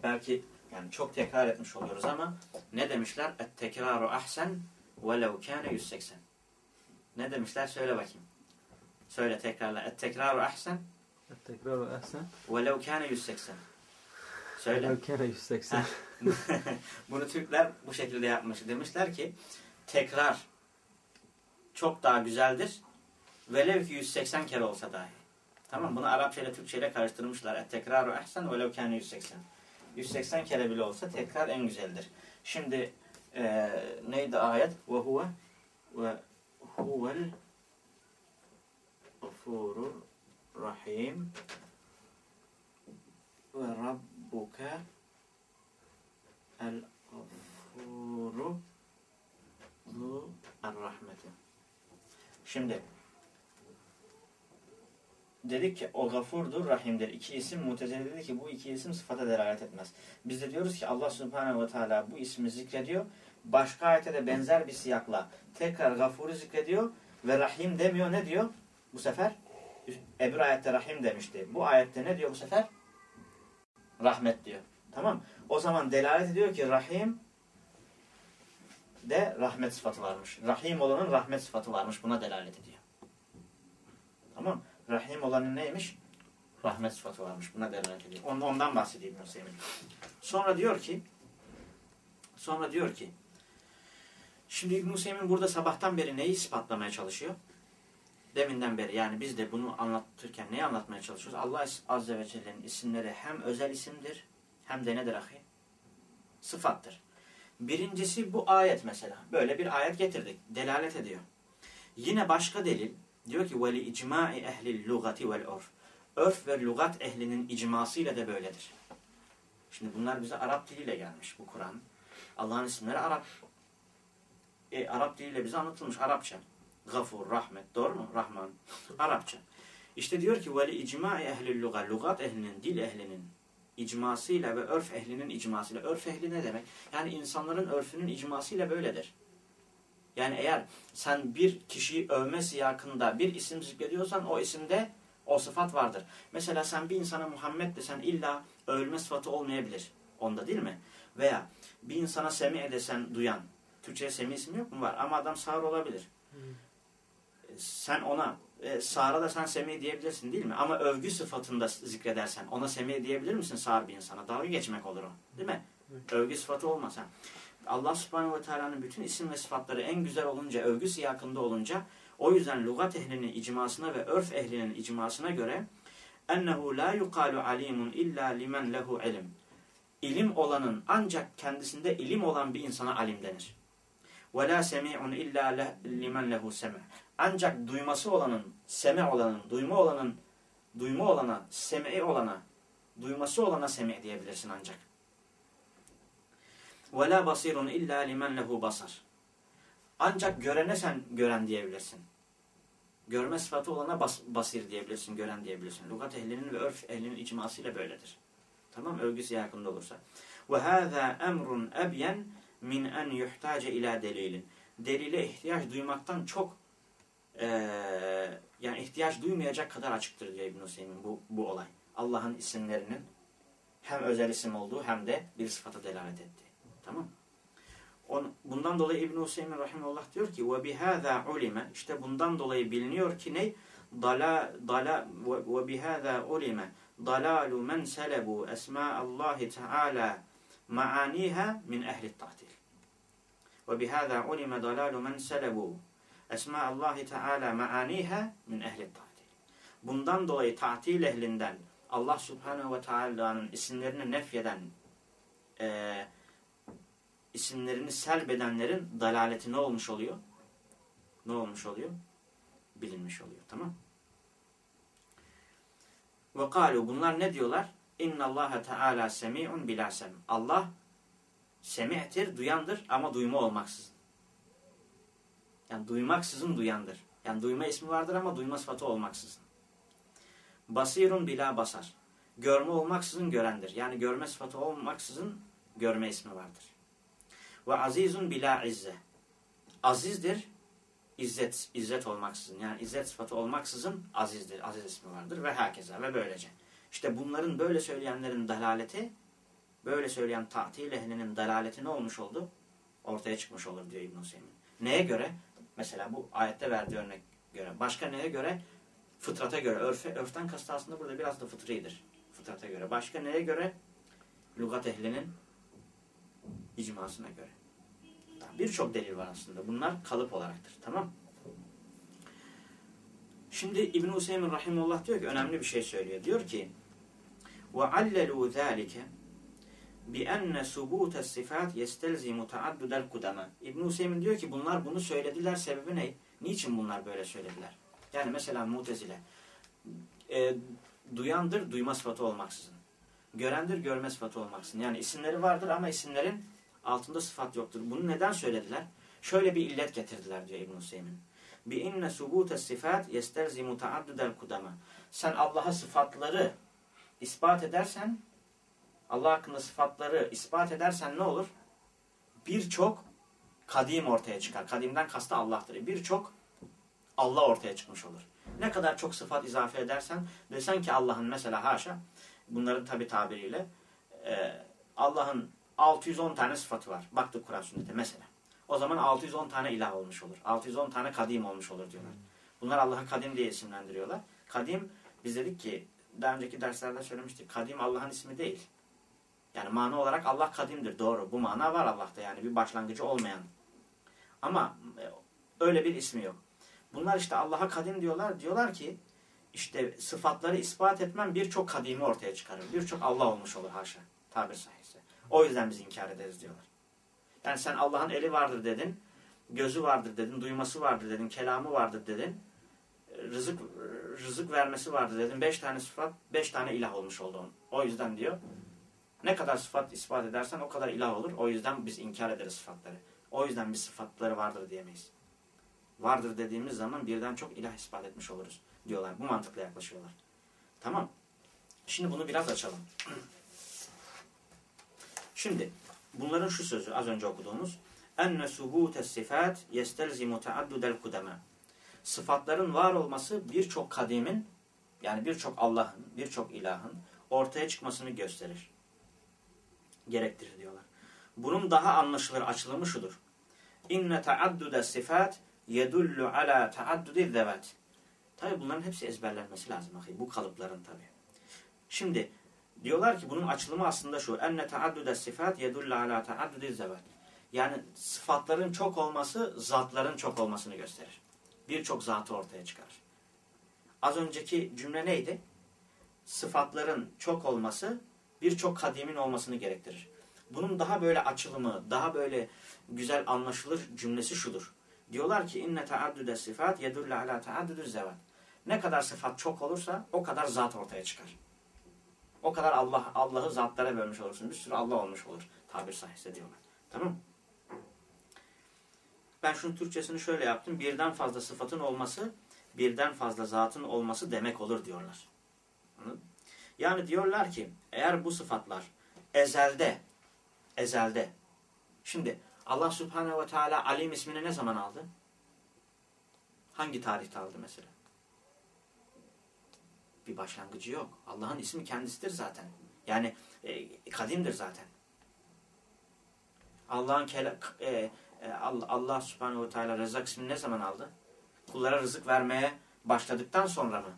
Belki yani çok tekrar etmiş oluyoruz ama ne demişler? Et tekraru ahsen velev kâne 180. Ne demişler? Söyle bakayım. Söyle tekrarla. Et tekraru ahsen Tekrar ve ehsen. velev kâne 180. Söyle. Velev kâne 180. Bunu Türkler bu şekilde yapmış. Demişler ki tekrar çok daha güzeldir. Velev ki 180 kere olsa dahi. Tamam Bunu Arapça ile Türkçe ile karıştırmışlar. Et tekraru ahsen velev kâne 180. 180 kere bile olsa tekrar en güzeldir. Şimdi e, neydi ayet? Ve huve ve huvel gafurur rahim ve rabbuke el gafuru zu rahmeti. Şimdi dedik ki o gafurdur, rahimdir. İki isim mutezile dedi ki bu iki isim sıfata delalet etmez. Biz de diyoruz ki Allah subhanehu ve teala bu ismi zikrediyor. Başka ayete de benzer bir siyakla tekrar gafuru zikrediyor ve rahim demiyor. Ne diyor? Bu sefer Ebir ayette rahim demişti. Bu ayette ne diyor bu sefer? Rahmet diyor. Tamam. O zaman delalet ediyor ki rahim de rahmet sıfatı varmış. Rahim olanın rahmet sıfatı varmış. Buna delalet ediyor. Tamam. Rahim olanın neymiş? Rahmet sıfatı varmış. Buna delalet ediyor. Ondan bahsedeyim Hüseyin. Sonra diyor ki sonra diyor ki şimdi İbn Hüseyin burada sabahtan beri neyi ispatlamaya çalışıyor? Deminden beri yani biz de bunu anlatırken neyi anlatmaya çalışıyoruz? Allah Azze ve Celle'nin isimleri hem özel isimdir hem de nedir ahi? Sıfattır. Birincisi bu ayet mesela. Böyle bir ayet getirdik. Delalet ediyor. Yine başka delil diyor ki veli icma'i ehli lugati vel örf. Örf ve lugat ehlinin icmasıyla da böyledir. Şimdi bunlar bize Arap diliyle gelmiş bu Kur'an. Allah'ın isimleri Arap. E, Arap diliyle bize anlatılmış Arapça. Gafur, rahmet. Doğru mu? Rahman. Arapça. İşte diyor ki veli icma'i ehli lugat. Lugat ehlinin, dil ehlinin icmasıyla ve örf ehlinin icmasıyla. Örf ehli ne demek? Yani insanların örfünün icmasıyla böyledir. Yani eğer sen bir kişiyi övme siyakında bir isim zikrediyorsan o isimde o sıfat vardır. Mesela sen bir insana Muhammed desen illa övülme sıfatı olmayabilir. Onda değil mi? Veya bir insana Semi desen duyan. Türkçe'ye Semi ismi yok mu? Var. Ama adam sağır olabilir. Sen ona e, sağıra da sen Semi diyebilirsin değil mi? Ama övgü sıfatında zikredersen ona Semi diyebilir misin sağır bir insana? Dalga geçmek olur o. Değil mi? Evet. Övgü sıfatı olmasa. Allah subhanehu ve teala'nın bütün isim ve sıfatları en güzel olunca, övgü siyakında olunca o yüzden lugat ehlinin icmasına ve örf ehlinin icmasına göre ennehu la yuqalu alimun illa limen lehu ilim. İlim olanın ancak kendisinde ilim olan bir insana alim denir. Ve la semi'un illa limen lehu semi'. Ancak duyması olanın, seme olanın, duyma olanın, duyma olana, sem'i olana, duyması olana semi' diyebilirsin ancak. Ve la basirun illa limen basar. Ancak görene sen gören diyebilirsin. Görme sıfatı olana bas, basir diyebilirsin, gören diyebilirsin. Lugat ehlinin ve örf ehlinin icmasıyla böyledir. Tamam Övgüsü yakında olursa. Ve hâzâ emrun ebyen min en yuhtace ila delilin. Delile ihtiyaç duymaktan çok e, yani ihtiyaç duymayacak kadar açıktır diyor İbn Hüseyin bu, bu olay. Allah'ın isimlerinin hem özel isim olduğu hem de bir sıfata delalet ettiği. Tamam On, Bundan dolayı İbn Hüseyin rahimehullah diyor ki bihâzâ ulime işte bundan dolayı biliniyor ki ne? Dala dala ve bihâzâ ulime dalalu men selebu esma'allahi teâlâ ma'aniha min ehli tahtil. Ve bihâzâ ulime dalalu men selebu esma'allahi teâlâ ma'aniha min ehli tahtil. Bundan dolayı tatil ehlinden Allah Subhanahu ve Teala'nın isimlerini nefyeden e, isimlerini selbedenlerin dalaleti ne olmuş oluyor? Ne olmuş oluyor? Bilinmiş oluyor. Tamam Ve kalu bunlar ne diyorlar? İnna Allah Teala semi'un bila sem. Allah semi'tir, duyandır ama duyma olmaksızın. Yani duymaksızın duyandır. Yani duyma ismi vardır ama duyma sıfatı olmaksızın. Basirun bila basar. Görme olmaksızın görendir. Yani görme sıfatı olmaksızın görme ismi vardır. Ve azizun bila izze. Azizdir, izzet, izzet olmaksızın. Yani izzet sıfatı olmaksızın azizdir, aziz ismi vardır ve herkese ve böylece. İşte bunların böyle söyleyenlerin dalaleti, böyle söyleyen tatil ehlinin dalaleti ne olmuş oldu? Ortaya çıkmış olur diyor İbn-i. Neye göre? Mesela bu ayette verdiği örnek göre. Başka neye göre? Fıtrata göre. Örfe, örften kastı aslında burada biraz da fıtridir. Fıtrata göre. Başka neye göre? Lugat ehlinin icmasına göre. Birçok delil var aslında. Bunlar kalıp olaraktır. Tamam Şimdi İbn-i Hüseyin Rahimullah diyor ki önemli bir şey söylüyor. Diyor ki وَعَلَّلُوا ذَٰلِكَ بِأَنَّ سُبُوتَ الصِّفَاتِ يَسْتَلْزِمُ تَعَدُّدَ الْقُدَمَ İbn-i Hüseyin diyor ki bunlar bunu söylediler. Sebebi ne? Niçin bunlar böyle söylediler? Yani mesela mutezile e, duyandır duyma sıfatı olmaksızın. Görendir görme sıfatı olmaksızın. Yani isimleri vardır ama isimlerin altında sıfat yoktur. Bunu neden söylediler? Şöyle bir illet getirdiler diyor İbn-i Hüseyin. Bi inne subute sifat yestelzimu taaddudel kudama. Sen Allah'a sıfatları ispat edersen Allah hakkında sıfatları ispat edersen ne olur? Birçok kadim ortaya çıkar. Kadimden kastı Allah'tır. Birçok Allah ortaya çıkmış olur. Ne kadar çok sıfat izafe edersen desen ki Allah'ın mesela haşa bunların tabi tabiriyle e, Allah'ın 610 tane sıfatı var. Baktık Kur'an sünnete mesela. O zaman 610 tane ilah olmuş olur. 610 tane kadim olmuş olur diyorlar. Bunlar Allah'ı kadim diye isimlendiriyorlar. Kadim biz dedik ki daha önceki derslerde söylemiştik. Kadim Allah'ın ismi değil. Yani mana olarak Allah kadimdir. Doğru. Bu mana var Allah'ta yani bir başlangıcı olmayan. Ama e, öyle bir ismi yok. Bunlar işte Allah'a kadim diyorlar. Diyorlar ki işte sıfatları ispat etmem birçok kadimi ortaya çıkarır. Birçok Allah olmuş olur haşa. Tabir sahihse. O yüzden biz inkar ederiz diyorlar. Yani sen Allah'ın eli vardır dedin, gözü vardır dedin, duyması vardır dedin, kelamı vardır dedin, rızık rızık vermesi vardır dedin. Beş tane sıfat, beş tane ilah olmuş oldu onun. O yüzden diyor, ne kadar sıfat ispat edersen o kadar ilah olur. O yüzden biz inkar ederiz sıfatları. O yüzden biz sıfatları vardır diyemeyiz. Vardır dediğimiz zaman birden çok ilah ispat etmiş oluruz diyorlar. Bu mantıkla yaklaşıyorlar. Tamam. Şimdi bunu biraz açalım. Şimdi bunların şu sözü az önce okuduğumuz enne subute sifat yestelzimu taaddudel kudeme. Sıfatların var olması birçok kadimin yani birçok Allah'ın, birçok ilahın ortaya çıkmasını gösterir. Gerektirir diyorlar. Bunun daha anlaşılır açılımı şudur. İnne taaddude sifat yedullu ala taaddudi zevat. Tabi bunların hepsi ezberlenmesi lazım. Bu kalıpların tabi. Şimdi Diyorlar ki bunun açılımı aslında şu. Enne taaddude sifat yedulle ala taaddudi zevat. Yani sıfatların çok olması zatların çok olmasını gösterir. Birçok zatı ortaya çıkarır. Az önceki cümle neydi? Sıfatların çok olması birçok kadimin olmasını gerektirir. Bunun daha böyle açılımı, daha böyle güzel anlaşılır cümlesi şudur. Diyorlar ki inne taaddude sifat yedulle ala taaddudi zevat. Ne kadar sıfat çok olursa o kadar zat ortaya çıkar. O kadar Allah Allah'ı zatlara bölmüş olursun. Bir sürü Allah olmuş olur. Tabir sahihse diyorlar. Tamam Ben şunun Türkçesini şöyle yaptım. Birden fazla sıfatın olması, birden fazla zatın olması demek olur diyorlar. Anladın? Yani diyorlar ki eğer bu sıfatlar ezelde, ezelde, şimdi Allah Subhanahu ve Teala Alim ismini ne zaman aldı? Hangi tarihte aldı mesela? Bir başlangıcı yok. Allah'ın ismi kendisidir zaten. Yani e, kadimdir zaten. Allah'ın e, e, Allah, Subhanahu ve Teala Rezzak ismini ne zaman aldı? Kullara rızık vermeye başladıktan sonra mı?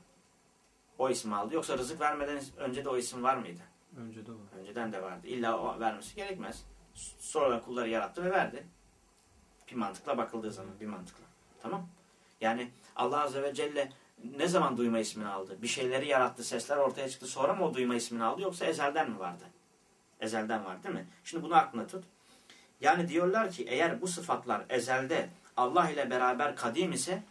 O ismi aldı. Yoksa rızık vermeden önce de o isim var mıydı? Önce de var. Önceden de vardı. İlla o vermesi gerekmez. Sonradan kulları yarattı ve verdi. Bir mantıkla bakıldığı zaman bir mantıkla. Tamam Yani Allah Azze ve Celle ne zaman duyma ismini aldı? Bir şeyleri yarattı, sesler ortaya çıktı. Sonra mı o duyma ismini aldı yoksa ezelden mi vardı? Ezelden var değil mi? Şimdi bunu aklına tut. Yani diyorlar ki eğer bu sıfatlar ezelde Allah ile beraber kadim ise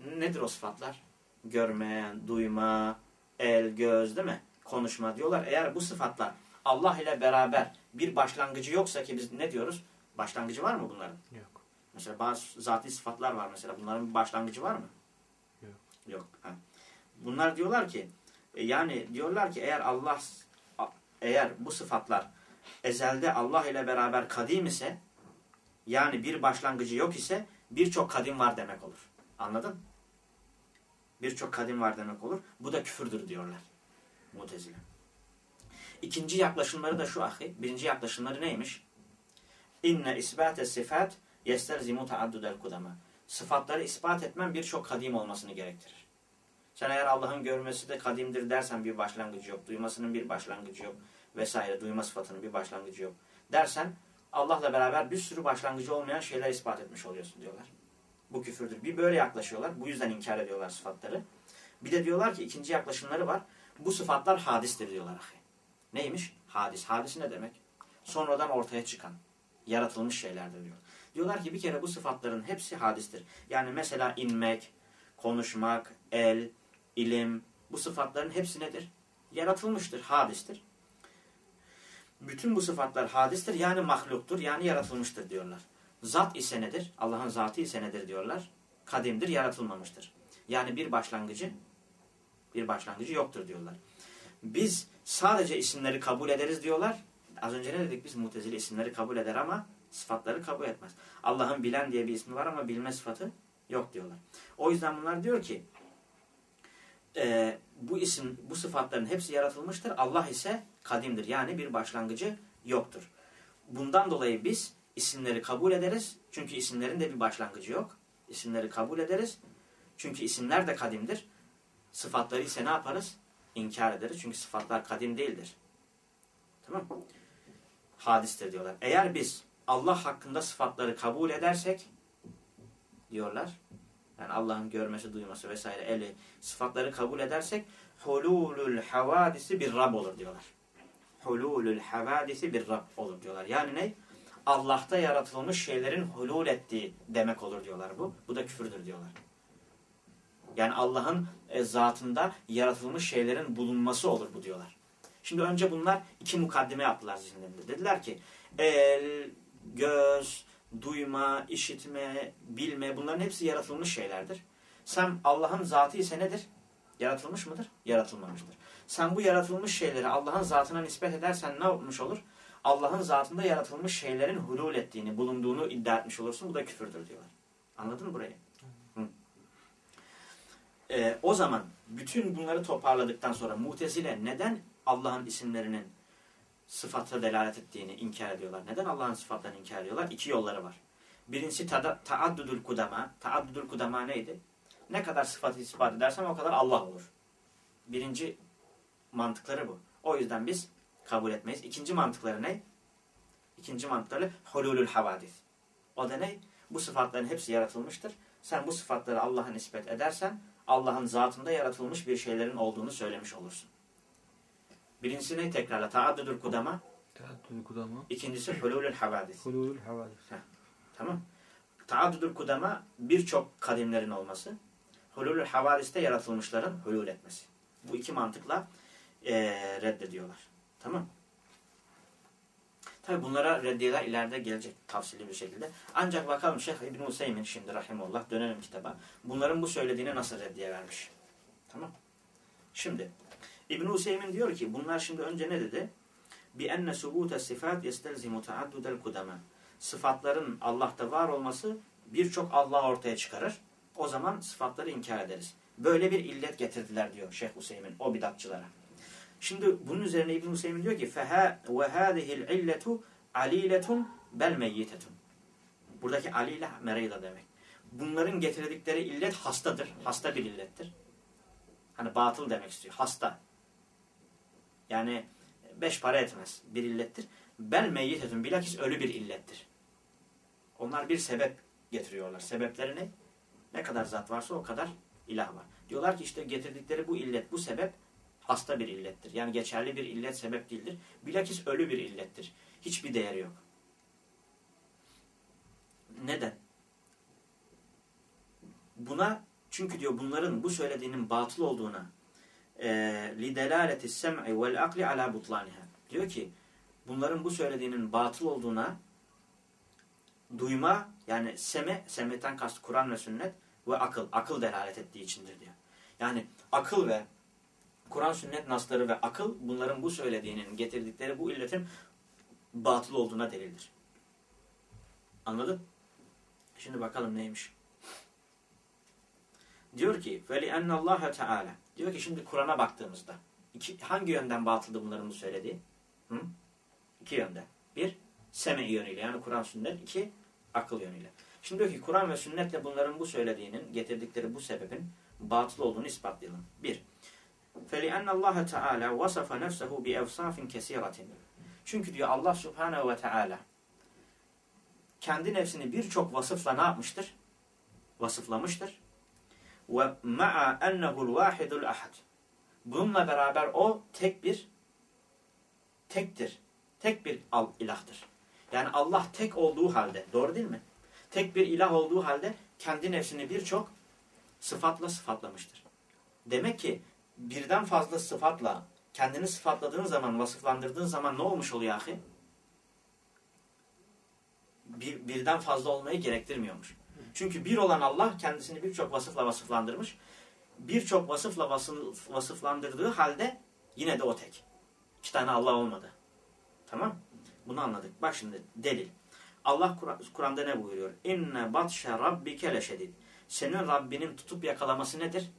nedir o sıfatlar? Görme, duyma, el, göz değil mi? Konuşma diyorlar. Eğer bu sıfatlar Allah ile beraber bir başlangıcı yoksa ki biz ne diyoruz? Başlangıcı var mı bunların? Yok. Mesela bazı zatî sıfatlar var mesela. Bunların bir başlangıcı var mı? Yok. Yok. Ha. Bunlar diyorlar ki e, yani diyorlar ki eğer Allah eğer bu sıfatlar ezelde Allah ile beraber kadim ise yani bir başlangıcı yok ise birçok kadim var demek olur. Anladın? Birçok kadim var demek olur. Bu da küfürdür diyorlar. Mutezile. İkinci yaklaşımları da şu ahi. Birinci yaklaşımları neymiş? İnne isbate sifat yesterzimu taaddudel kudama. Sıfatları ispat etmen birçok kadim olmasını gerektirir. Sen eğer Allah'ın görmesi de kadimdir dersen bir başlangıcı yok. Duymasının bir başlangıcı yok. Vesaire. Duyma sıfatının bir başlangıcı yok. Dersen Allah'la beraber bir sürü başlangıcı olmayan şeyler ispat etmiş oluyorsun diyorlar. Bu küfürdür. Bir böyle yaklaşıyorlar. Bu yüzden inkar ediyorlar sıfatları. Bir de diyorlar ki ikinci yaklaşımları var. Bu sıfatlar hadistir diyorlar. Neymiş? Hadis. Hadis ne demek? Sonradan ortaya çıkan, yaratılmış şeylerdir diyor. Diyorlar ki bir kere bu sıfatların hepsi hadistir. Yani mesela inmek, konuşmak, el, ilim bu sıfatların hepsi nedir? Yaratılmıştır, hadistir. Bütün bu sıfatlar hadistir yani mahluktur yani yaratılmıştır diyorlar. Zat ise nedir? Allah'ın zatı ise nedir diyorlar? Kadimdir, yaratılmamıştır. Yani bir başlangıcı bir başlangıcı yoktur diyorlar. Biz sadece isimleri kabul ederiz diyorlar. Az önce ne dedik? Biz mutezili isimleri kabul eder ama sıfatları kabul etmez. Allah'ın bilen diye bir ismi var ama bilme sıfatı yok diyorlar. O yüzden bunlar diyor ki e, bu isim, bu sıfatların hepsi yaratılmıştır. Allah ise kadimdir. Yani bir başlangıcı yoktur. Bundan dolayı biz isimleri kabul ederiz. Çünkü isimlerin de bir başlangıcı yok. İsimleri kabul ederiz. Çünkü isimler de kadimdir. Sıfatları ise ne yaparız? İnkar ederiz. Çünkü sıfatlar kadim değildir. Tamam mı? Hadistir diyorlar. Eğer biz Allah hakkında sıfatları kabul edersek diyorlar. Yani Allah'ın görmesi, duyması vesaire eli sıfatları kabul edersek hululul havadisi bir Rab olur diyorlar. Hululul havadisi bir Rab olur diyorlar. Yani ne? Allah'ta yaratılmış şeylerin hulul ettiği demek olur diyorlar bu. Bu da küfürdür diyorlar. Yani Allah'ın e, zatında yaratılmış şeylerin bulunması olur bu diyorlar. Şimdi önce bunlar iki mukaddime yaptılar zihinlerinde. Dediler ki el, göz, duyma, işitme, bilme bunların hepsi yaratılmış şeylerdir. Sen Allah'ın zatı ise nedir? Yaratılmış mıdır? Yaratılmamıştır. Sen bu yaratılmış şeyleri Allah'ın zatına nispet edersen ne olmuş olur? Allah'ın zatında yaratılmış şeylerin hulul ettiğini, bulunduğunu iddia etmiş olursun. Bu da küfürdür diyorlar. Anladın mı burayı? Ee, o zaman bütün bunları toparladıktan sonra mutezile neden Allah'ın isimlerinin sıfata delalet ettiğini inkar ediyorlar? Neden Allah'ın sıfatlarını inkar ediyorlar? İki yolları var. Birincisi ta taaddudul kudama. Taaddudul kudama neydi? Ne kadar sıfatı ispat edersem o kadar Allah olur. Birinci mantıkları bu. O yüzden biz kabul etmeyiz. İkinci mantıkları ne? İkinci mantıkları hululul havadis. O da ne? Bu sıfatların hepsi yaratılmıştır. Sen bu sıfatları Allah'a nispet edersen Allah'ın zatında yaratılmış bir şeylerin olduğunu söylemiş olursun. Birincisi ne tekrarla? Taaddudur kudama. Taaddudur kudama. İkincisi hululul havadis. Hululul havadis. Tamam. Taaddudur kudama birçok kadimlerin olması. Hululul havadiste yaratılmışların hulul etmesi. Bu iki mantıkla e, reddediyorlar. Tamam Tabi bunlara reddiyeler ileride gelecek tavsiyeli bir şekilde. Ancak bakalım Şeyh İbn Hüseyin şimdi rahimullah dönelim kitaba. Bunların bu söylediğine nasıl reddiye vermiş. Tamam Şimdi İbn Hüseyin diyor ki bunlar şimdi önce ne dedi? bi enne subute sifat yestelzimu taaddudel kudama. Sıfatların Allah'ta var olması birçok Allah ortaya çıkarır. O zaman sıfatları inkar ederiz. Böyle bir illet getirdiler diyor Şeyh Hüseyin o bidatçılara. Şimdi bunun üzerine İbn Hüseyin diyor ki feha ve hadihi'l illetu aliletun bel meyyitetun. Buradaki alile mereyda demek. Bunların getirdikleri illet hastadır. Hasta bir illettir. Hani batıl demek istiyor. Hasta. Yani beş para etmez bir illettir. Bel meyyitetun. Bilakis ölü bir illettir. Onlar bir sebep getiriyorlar. Sebepleri ne? Ne kadar zat varsa o kadar ilah var. Diyorlar ki işte getirdikleri bu illet, bu sebep hasta bir illettir. Yani geçerli bir illet sebep değildir. Bilakis ölü bir illettir. Hiçbir değeri yok. Neden? Buna çünkü diyor bunların bu söylediğinin batıl olduğuna lidelaleti sem'i vel akli ala butlaniha. Diyor ki bunların bu söylediğinin batıl olduğuna duyma yani seme, semetten kast Kur'an ve sünnet ve akıl, akıl delalet ettiği içindir diyor. Yani akıl ve Kur'an, sünnet nasları ve akıl bunların bu söylediğinin getirdikleri bu illetin batıl olduğuna delildir. Anladın? Şimdi bakalım neymiş. Diyor ki وَلِأَنَّ اللّٰهَ Teala Diyor ki şimdi Kur'an'a baktığımızda iki, hangi yönden batıldı bunların bu söylediği? Hı? İki yönden. Bir, seme yönüyle yani Kur'an sünnet. iki akıl yönüyle. Şimdi diyor ki Kur'an ve sünnetle bunların bu söylediğinin getirdikleri bu sebebin batıl olduğunu ispatlayalım. Bir, فَلِأَنَّ اللّٰهَ تَعَالَى وَصَفَ نَفْسَهُ بِاَوْصَافٍ كَسِيرَةٍ Çünkü diyor Allah Subhanahu ve Teala kendi nefsini birçok vasıfla ne yapmıştır? Vasıflamıştır. Ve ma'a ennehu'l vahidul ahad. Bununla beraber o tek bir tektir. Tek bir ilahtır. Yani Allah tek olduğu halde, doğru değil mi? Tek bir ilah olduğu halde kendi nefsini birçok sıfatla sıfatlamıştır. Demek ki birden fazla sıfatla kendini sıfatladığın zaman, vasıflandırdığın zaman ne olmuş oluyor ahi? Bir, birden fazla olmayı gerektirmiyormuş. Çünkü bir olan Allah kendisini birçok vasıfla vasıflandırmış. Birçok vasıfla vasıf, vasıflandırdığı halde yine de o tek. İki tane Allah olmadı. Tamam Bunu anladık. Bak şimdi delil. Allah Kur'an'da ne buyuruyor? İnne batşe rabbike leşedid. Senin Rabbinin tutup yakalaması nedir?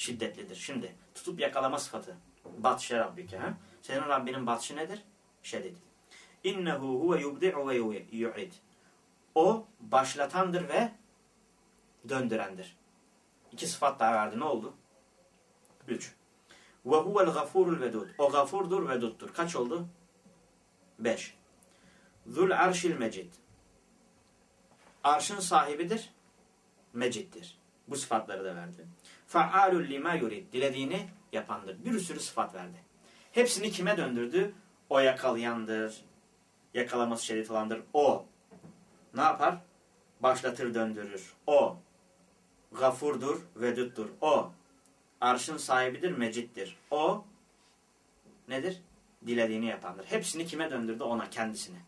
Şiddetlidir. Şimdi tutup yakalama sıfatı. Batşe rabbike. Ha? Senin Rabbinin batşı nedir? Şedid. İnnehu huve yubdi'u ve yu'id. O başlatandır ve döndürendir. İki sıfat daha verdi. Ne oldu? Üç. Ve huvel gafurul vedud. O gafurdur, veduttur. Kaç oldu? Beş. Zul arşil mecid. Arşın sahibidir, meciddir. Bu sıfatları da verdi. Fa'alul lima yurid. Dilediğini yapandır. Bir sürü sıfat verdi. Hepsini kime döndürdü? O yakalayandır. Yakalaması şerit olandır. O ne yapar? Başlatır döndürür. O gafurdur, veduttur. O arşın sahibidir, mecittir. O nedir? Dilediğini yapandır. Hepsini kime döndürdü? Ona, kendisine.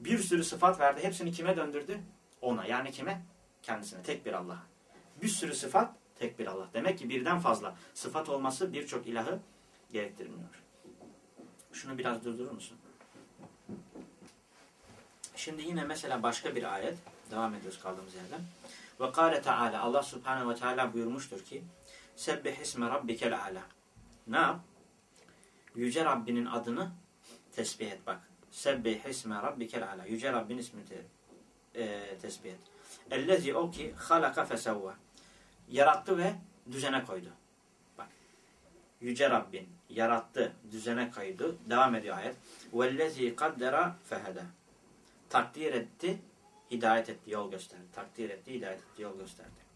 Bir sürü sıfat verdi. Hepsini kime döndürdü? Ona. Yani kime? Kendisine. Tek bir Allah. Bir sürü sıfat, tek bir Allah. Demek ki birden fazla sıfat olması birçok ilahı gerektirmiyor. Şunu biraz durdurur musun? Şimdi yine mesela başka bir ayet. Devam ediyoruz kaldığımız yerden. Ve kâle Teala Allah Subhanahu ve Teala buyurmuştur ki Sebbih isme rabbikel ala. Ne yap? Yüce Rabbinin adını tesbih et bak. Sebbih isme rabbikel ala. Yüce Rabbin ismini te, e, tesbih et. Ellezi o ki halaka fesevva Yarattı ve düzene koydu. Bak. Yüce Rabbin yarattı, düzene koydu. Devam ediyor ayet. Vellezi kaddera fehede takdir etti, hidayet etti, yol gösterdi. Takdir etti, hidayet etti, yol gösterdi.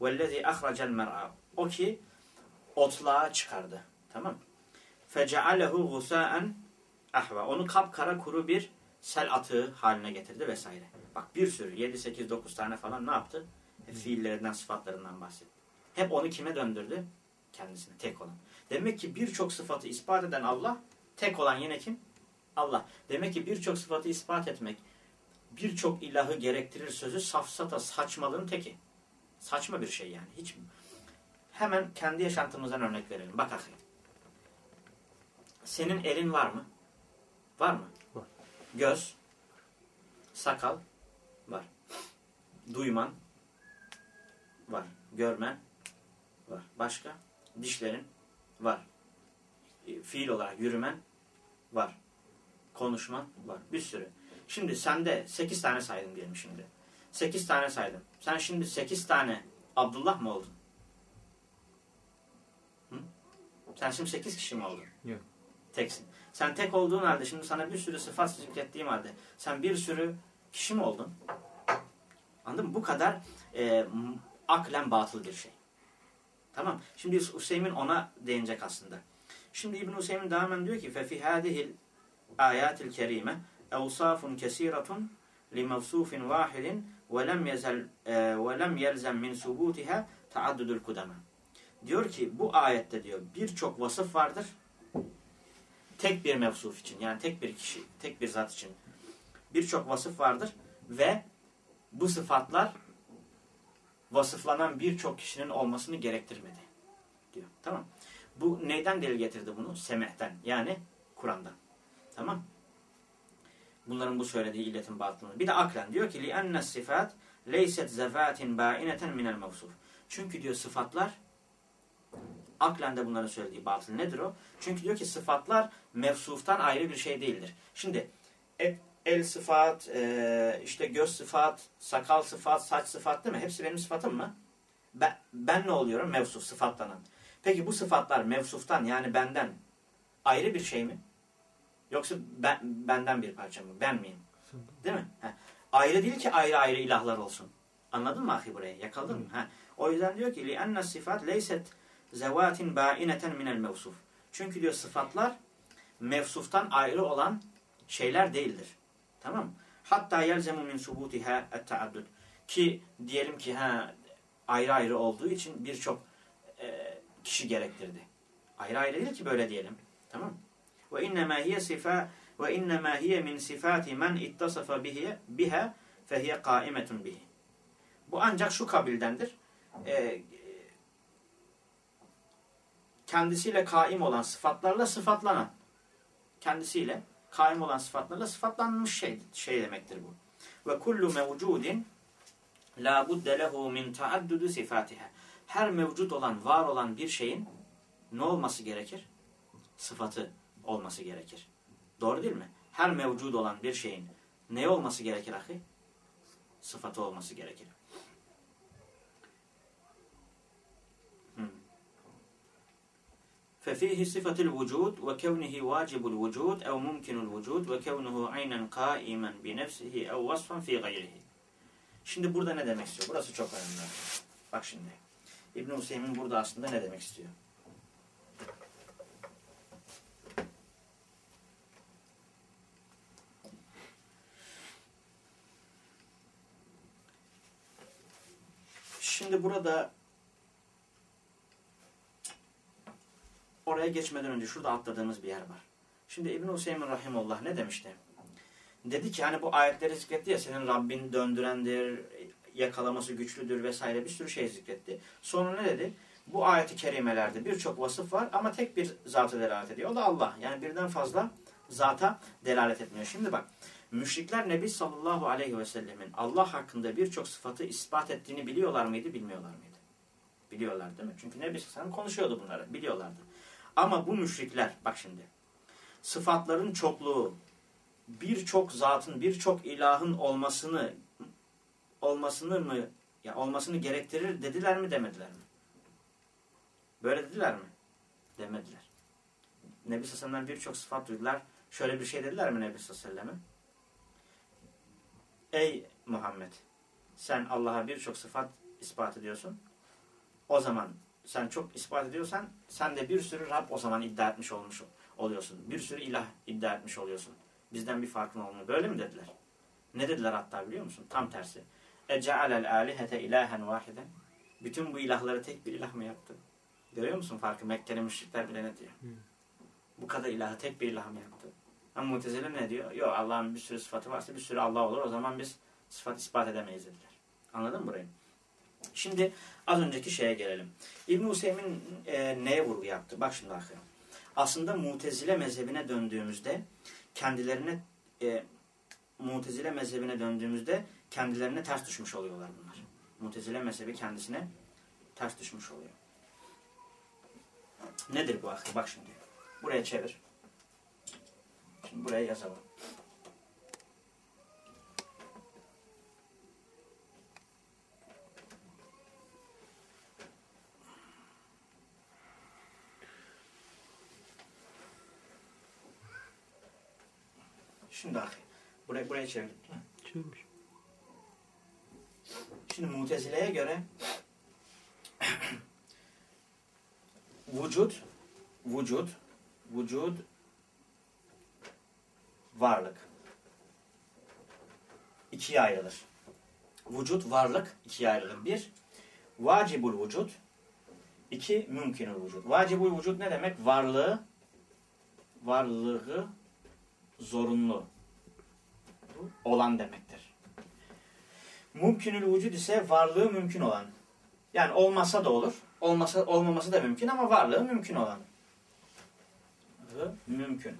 وَالَّذ۪ي اَخْرَجَ الْمَرْعَى O ki otlağa çıkardı. Tamam فَجَعَلَهُ غُسَاءً ahva. Onu kapkara kuru bir sel atığı haline getirdi vesaire. Bak bir sürü 7, 8, 9 tane falan ne yaptı? Hep fiillerinden, sıfatlarından bahsetti. Hep onu kime döndürdü? Kendisine, tek olan. Demek ki birçok sıfatı ispat eden Allah, tek olan yine kim? Allah. Demek ki birçok sıfatı ispat etmek, birçok ilahı gerektirir sözü safsata, saçmalığın teki. Saçma bir şey yani. Hiç Hemen kendi yaşantımızdan örnek verelim. Bak akıyım. Senin elin var mı? Var mı? Var. Göz, sakal var. Duyman var. Görmen var. Başka? Dişlerin var. E, Fiil olarak yürümen var. Konuşman var. Bir sürü. Şimdi sende 8 tane saydım diyelim şimdi. 8 tane saydım. Sen şimdi 8 tane Abdullah mı oldun? Hı? Sen şimdi 8 kişi mi oldun? Yok. Teksin. Sen tek olduğun halde şimdi sana bir sürü sıfat zikrettiğim halde sen bir sürü kişi mi oldun? Anladın mı? Bu kadar e, aklen batıl bir şey. Tamam. Şimdi Hüseyin ona değinecek aslında. Şimdi İbn Hüseyin devamen diyor ki فَفِي هَذِهِ الْآيَاتِ الْكَرِيمَ اَوْصَافٌ كَسِيرَةٌ لِمَوْصُوفٍ وَاحِدٍ وَلَمْ يَزَلْ وَلَمْ يَلْزَمْ مِنْ سُبُوتِهَا تَعَدُّدُ الْقُدَمَ Diyor ki bu ayette diyor birçok vasıf vardır. Tek bir mevsuf için yani tek bir kişi, tek bir zat için birçok vasıf vardır ve bu sıfatlar vasıflanan birçok kişinin olmasını gerektirmedi diyor. Tamam. Bu neyden delil getirdi bunu? Semehten yani Kur'an'dan. Tamam. Bunların bu söylediği illetin batılını. Bir de aklen diyor ki لِأَنَّ الصِّفَاتِ لَيْسَتْ زَفَاتٍ بَائِنَةً مِنَ الْمَوْصُوفِ Çünkü diyor sıfatlar aklen de bunların söylediği batıl nedir o? Çünkü diyor ki sıfatlar mevsuftan ayrı bir şey değildir. Şimdi el, el sıfat, e, işte göz sıfat, sakal sıfat, saç sıfat değil mi? Hepsi benim sıfatım mı? Ben, ben ne oluyorum? Mevsuf, sıfatlanan. Peki bu sıfatlar mevsuftan yani benden ayrı bir şey mi? Yoksa ben, benden bir parça mı? Ben miyim? Değil mi? Heh. Ayrı değil ki ayrı ayrı ilahlar olsun. Anladın mı ahi burayı? Yakaladın mı? Heh. O yüzden diyor ki لِأَنَّ الصِّفَاتِ لَيْسَتْ زَوَاتٍ بَائِنَةً مِنَ الْمَوْصُفِ Çünkü diyor sıfatlar mevsuftan ayrı olan şeyler değildir. Tamam? Hatta yelzemu min subutiha et-taaddud. Ki diyelim ki ha ayrı ayrı olduğu için birçok e, kişi gerektirdi. Ayrı ayrı değil ki böyle diyelim. Tamam? Ve innema hiye sifa ve innema hiye min sifati men ittasafa bihi biha fehiye kaimetun bihi. Bu ancak şu kabildendir. E, kendisiyle kaim olan sıfatlarla sıfatlanan. Kendisiyle kaim olan sıfatlarla sıfatlanmış şey, şey demektir bu. Ve kullu mevcudin la budde lehu min taaddudu sifatiha. Her mevcut olan, var olan bir şeyin ne olması gerekir? Sıfatı olması gerekir. Doğru değil mi? Her mevcut olan bir şeyin ne olması gerekir ahi? Sıfatı olması gerekir. ففيه صفة الوجود وكونه واجب الوجود أو ممكن الوجود وكونه عينا قائما بنفسه أو وصفا في غيره. Şimdi burada ne demek istiyor? Burası çok önemli. Bak şimdi. İbn Hüseyin burada aslında ne demek istiyor? Şimdi burada oraya geçmeden önce şurada atladığımız bir yer var. Şimdi İbn Hüseyin rahimullah ne demişti? Dedi ki hani bu ayetleri zikretti ya senin Rabbin döndürendir, yakalaması güçlüdür vesaire bir sürü şey zikretti. Sonra ne dedi? Bu ayeti kerimelerde birçok vasıf var ama tek bir zatı delalet ediyor. O da Allah. Yani birden fazla zata delalet etmiyor. Şimdi bak müşrikler Nebi sallallahu aleyhi ve sellemin Allah hakkında birçok sıfatı ispat ettiğini biliyorlar mıydı, bilmiyorlar mıydı? Biliyorlar değil mi? Çünkü Nebi sallallahu konuşuyordu bunları, biliyorlardı. Ama bu müşrikler, bak şimdi, sıfatların çokluğu, birçok zatın, birçok ilahın olmasını olmasını mı, ya olmasını gerektirir dediler mi, demediler mi? Böyle dediler mi? Demediler. Nebi Sallallahu birçok sıfat duydular. Şöyle bir şey dediler mi Nebi Sallallahu Ey Muhammed, sen Allah'a birçok sıfat ispat ediyorsun. O zaman sen çok ispat ediyorsan sen de bir sürü Rab o zaman iddia etmiş olmuş oluyorsun. Bir sürü ilah iddia etmiş oluyorsun. Bizden bir farkın olmuyor. Böyle mi dediler? Ne dediler hatta biliyor musun? Tam tersi. Ece'alel alihete ilahen vahiden. Bütün bu ilahları tek bir ilah mı yaptı? Görüyor musun farkı? Mekke'li müşrikler bile ne diyor? Bu kadar ilahı tek bir ilah mı yaptı? Ama Mutezile ne diyor? Yok Allah'ın bir sürü sıfatı varsa bir sürü Allah olur. O zaman biz sıfat ispat edemeyiz dediler. Anladın mı burayı? Şimdi az önceki şeye gelelim. İbn-i Hüseyin e, neye vurgu yaptı? Bak şimdi arkaya. Aslında Mutezile mezhebine döndüğümüzde kendilerine e, Mutezile mezhebine döndüğümüzde kendilerine ters düşmüş oluyorlar bunlar. Mutezile mezhebi kendisine ters düşmüş oluyor. Nedir bu ahi? Bak şimdi. Buraya çevir. Şimdi buraya yazalım. Şimdi buraya çevirdik değil mi? Çevirmiş. Şimdi Mutezile'ye göre vücut, vücut, vücut, varlık. ikiye ayrılır. Vücut, varlık ikiye ayrılır. Bir, vacibul vücut. iki mümkünül vücut. Vacibul vücut ne demek? Varlığı, varlığı zorunlu olan demektir. Mümkünül vücut ise varlığı mümkün olan. Yani olmasa da olur, olmasa olmaması da mümkün ama varlığı mümkün olan. Mümkün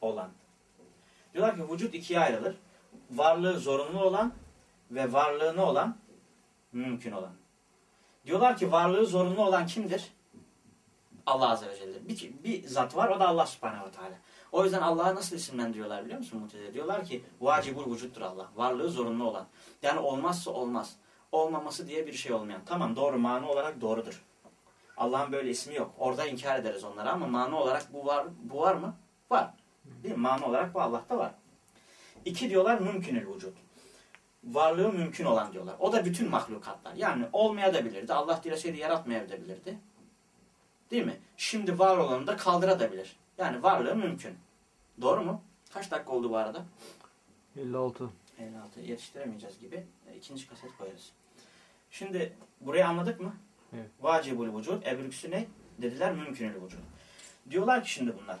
olan. Diyorlar ki vücut ikiye ayrılır. Varlığı zorunlu olan ve varlığını olan mümkün olan. Diyorlar ki varlığı zorunlu olan kimdir? Allah Azze ve Celle. Bir, bir zat var o da Allah Subhanahu ve Teala. O yüzden Allah'a nasıl isimlendiriyorlar biliyor musun Mutezile? Diyorlar ki vacibul vücuttur Allah. Varlığı zorunlu olan. Yani olmazsa olmaz. Olmaması diye bir şey olmayan. Tamam doğru mana olarak doğrudur. Allah'ın böyle ismi yok. Orada inkar ederiz onları ama mana olarak bu var bu var mı? Var. Değil mi? Mana olarak bu Allah'ta var. İki diyorlar mümkünül vücut. Varlığı mümkün olan diyorlar. O da bütün mahlukatlar. Yani olmaya da bilirdi. Allah dileseydi yaratmayabilirdi. Değil mi? Şimdi var olanı da kaldırabilir. Yani varlığı mümkün. Doğru mu? Kaç dakika oldu bu arada? 56. 56. Yetiştiremeyeceğiz gibi. E, İkinci kaset koyarız. Şimdi burayı anladık mı? Evet. Vacibul vücut, ebrüksü ne? Dediler mümkünül vücut. Diyorlar ki şimdi bunlar.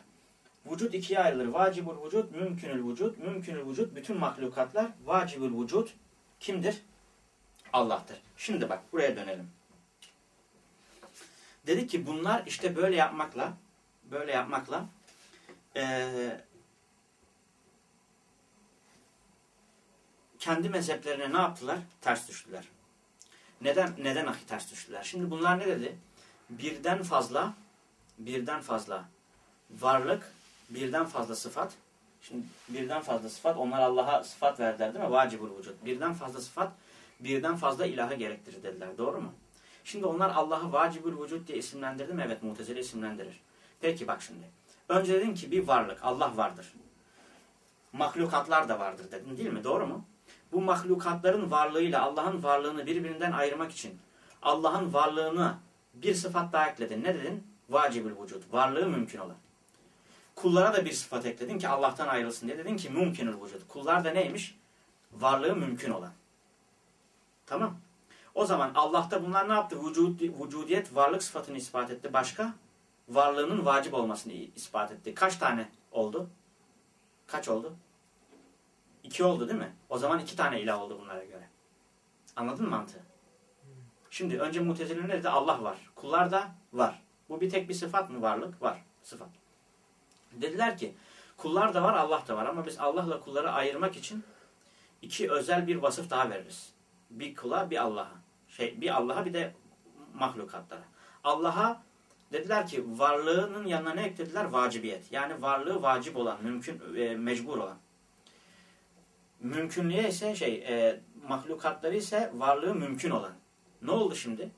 Vücut ikiye ayrılır. Vacibul vücut, mümkünül vücut. Mümkünül vücut bütün mahlukatlar. Vacibul vücut kimdir? Allah'tır. Şimdi bak buraya dönelim. Dedik ki bunlar işte böyle yapmakla böyle yapmakla eee kendi mezheplerine ne yaptılar? Ters düştüler. Neden neden ahi ters düştüler? Şimdi bunlar ne dedi? Birden fazla birden fazla varlık, birden fazla sıfat. Şimdi birden fazla sıfat, onlar Allah'a sıfat verdiler değil mi? Vacibul vücut. Birden fazla sıfat, birden fazla ilaha gerektirir dediler. Doğru mu? Şimdi onlar Allah'ı vacibul vücut diye isimlendirdi mi? Evet, mutezile isimlendirir. Peki bak şimdi. Önce dedin ki bir varlık, Allah vardır. Mahlukatlar da vardır dedin değil mi? Doğru mu? Bu mahlukatların varlığıyla Allah'ın varlığını birbirinden ayırmak için Allah'ın varlığını bir sıfat daha ekledin. Ne dedin? Vacibül vücut. Varlığı mümkün olan. Kullara da bir sıfat ekledin ki Allah'tan ayrılsın diye. Dedin ki mümkünül vücut. Kullar da neymiş? Varlığı mümkün olan. Tamam. O zaman Allah'ta bunlar ne yaptı? Vücud, vücudiyet varlık sıfatını ispat etti. Başka? Varlığının vacip olmasını ispat etti. Kaç tane oldu? Kaç oldu? İki oldu değil mi? O zaman iki tane ilah oldu bunlara göre. Anladın mı mantığı? Şimdi önce mutezile ne dedi? Allah var. Kullar da var. Bu bir tek bir sıfat mı varlık? Var. Sıfat. Dediler ki kullar da var Allah da var ama biz Allah'la kulları ayırmak için iki özel bir vasıf daha veririz. Bir kula bir Allah'a. Şey, bir Allah'a bir de mahlukatlara. Allah'a dediler ki varlığının yanına ne eklediler? Vacibiyet. Yani varlığı vacip olan, mümkün, e, mecbur olan. Mümkünlüğe ise şey, e, mahlukatları ise varlığı mümkün olan. Ne oldu şimdi?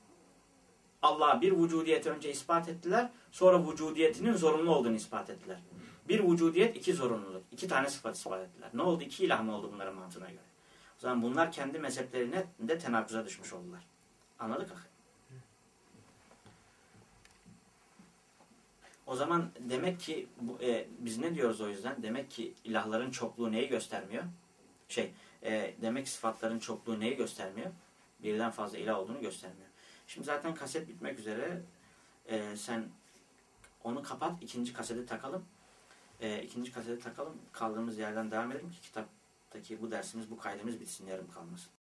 Allah'a bir vücudiyeti önce ispat ettiler. Sonra vücudiyetinin zorunlu olduğunu ispat ettiler. Bir vücudiyet, iki zorunluluk. iki tane sıfat ispat ettiler. Ne oldu? İki ilah mı oldu bunların mantığına göre? O zaman bunlar kendi mezheplerine de tenakkuza düşmüş oldular. Anladık mı? O zaman demek ki bu, e, biz ne diyoruz o yüzden? Demek ki ilahların çokluğu neyi göstermiyor? Şey, e, demek sıfatların çokluğu neyi göstermiyor? Birden fazla ilah olduğunu göstermiyor. Şimdi zaten kaset bitmek üzere. E, sen onu kapat, ikinci kaseti takalım. E, ikinci kaseti takalım. Kaldığımız yerden devam edelim ki kitaptaki bu dersimiz, bu kaydımız bitsin, yarım kalmasın.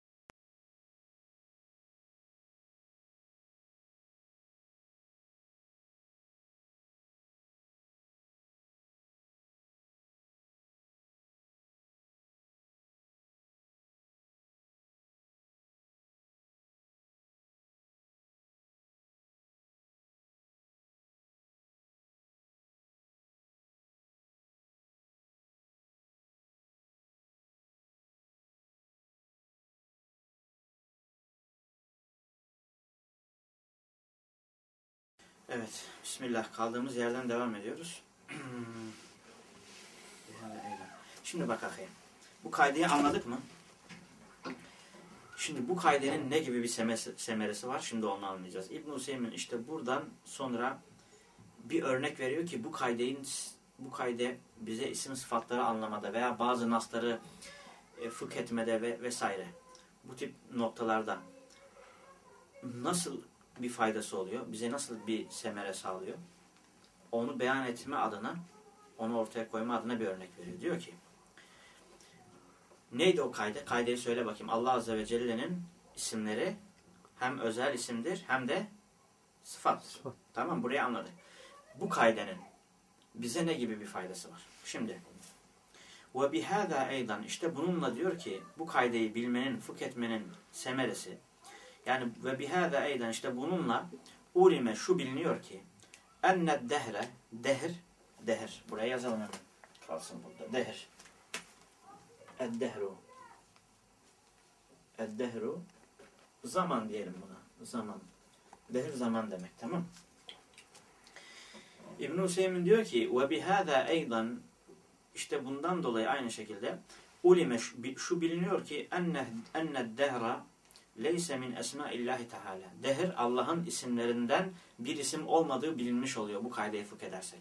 Evet. Bismillah. Kaldığımız yerden devam ediyoruz. Şimdi bak akıyım. Bu kaydeyi anladık mı? Şimdi bu kaydenin ne gibi bir semeresi var? Şimdi onu anlayacağız. İbn Hüseyin işte buradan sonra bir örnek veriyor ki bu kaydeyin bu kayde bize isim sıfatları anlamada veya bazı nasları e, fıkh etmede ve vesaire bu tip noktalarda nasıl bir faydası oluyor? Bize nasıl bir semere sağlıyor? Onu beyan etme adına, onu ortaya koyma adına bir örnek veriyor. Diyor ki, neydi o kayde? Kaydeyi söyle bakayım. Allah Azze ve Celle'nin isimleri hem özel isimdir hem de sıfat. Sıfat. Tamam burayı anladık. Bu kaydenin bize ne gibi bir faydası var? Şimdi ve bihâzâ eydan işte bununla diyor ki bu kaydeyi bilmenin, fıkh etmenin semeresi yani ve bihâzâ eydan işte bununla ulime şu biliniyor ki enned dehre dehir dehir buraya yazalım hemen. Kalsın burada. Dehir eddehru. Eddehru. Zaman diyelim buna. Zaman. Dehir zaman demek tamam. İbn Hüseyin diyor ki ve bihâzâ eydan işte bundan dolayı aynı şekilde ulime şu, şu biliniyor ki enne enne dehra leyse min esmaillahi teala. Dehir Allah'ın isimlerinden bir isim olmadığı bilinmiş oluyor bu kaydeyi fıkh edersek.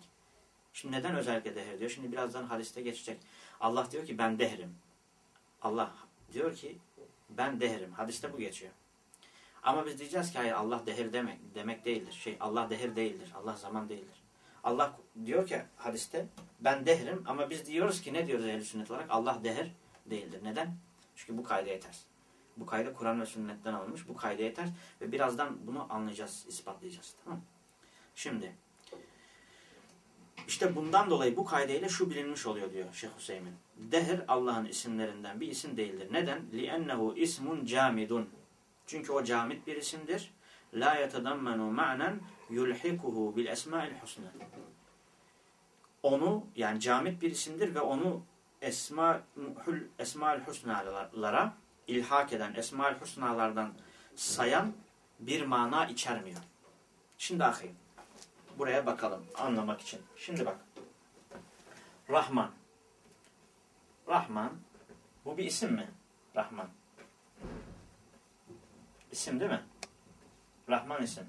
Şimdi neden özellikle dehir diyor? Şimdi birazdan hadiste geçecek. Allah diyor ki ben dehirim. Allah diyor ki ben dehirim. Hadiste bu geçiyor. Ama biz diyeceğiz ki hayır Allah dehir demek demek değildir. Şey Allah dehir değildir. Allah zaman değildir. Allah diyor ki hadiste ben dehrim ama biz diyoruz ki ne diyoruz ehl sünnet olarak? Allah dehir değildir. Neden? Çünkü bu kaydeye ters. Bu kayda Kur'an ve sünnetten alınmış. Bu kaydeye ters ve birazdan bunu anlayacağız, ispatlayacağız. Tamam mı? Şimdi işte bundan dolayı bu kaydeyle şu bilinmiş oluyor diyor Şeyh Hüseyin. Dehir Allah'ın isimlerinden bir isim değildir. Neden? لِأَنَّهُ ismun camidun. Çünkü o camit bir isimdir. La yetadammenu ma'nen yulhikuhu bil esma'il husna. Onu yani camit bir isimdir ve onu esma esma'il husnalara ilhak eden esma'il husnalardan sayan bir mana içermiyor. Şimdi akıyım. Buraya bakalım anlamak için. Şimdi bak. Rahman. Rahman. Bu bir isim mi? Rahman. İsim değil mi? Rahman isim.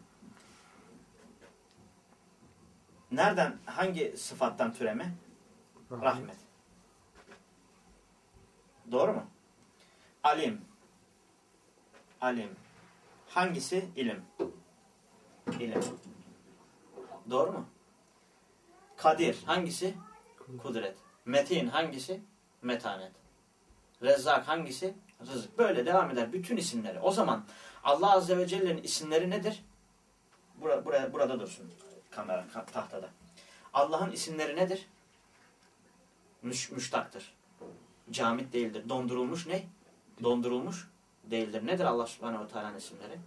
Nereden, hangi sıfattan türeme? Rahmet. Rahmet. Doğru mu? Alim. Alim. Hangisi? İlim. İlim. Doğru mu? Kadir. Hangisi? Kudret. Metin. Hangisi? Metanet. Rezzak. Hangisi? Rızık. Böyle devam eder. Bütün isimleri. O zaman Allah Azze ve Celle'nin isimleri nedir? Burada, buraya, burada dursun. Kamera tahtada. Allah'ın isimleri nedir? Müş, müştaktır. Camit değildir. Dondurulmuş ne? Dondurulmuş değildir. Nedir Allah Subhanahu Teala'nın isimleri?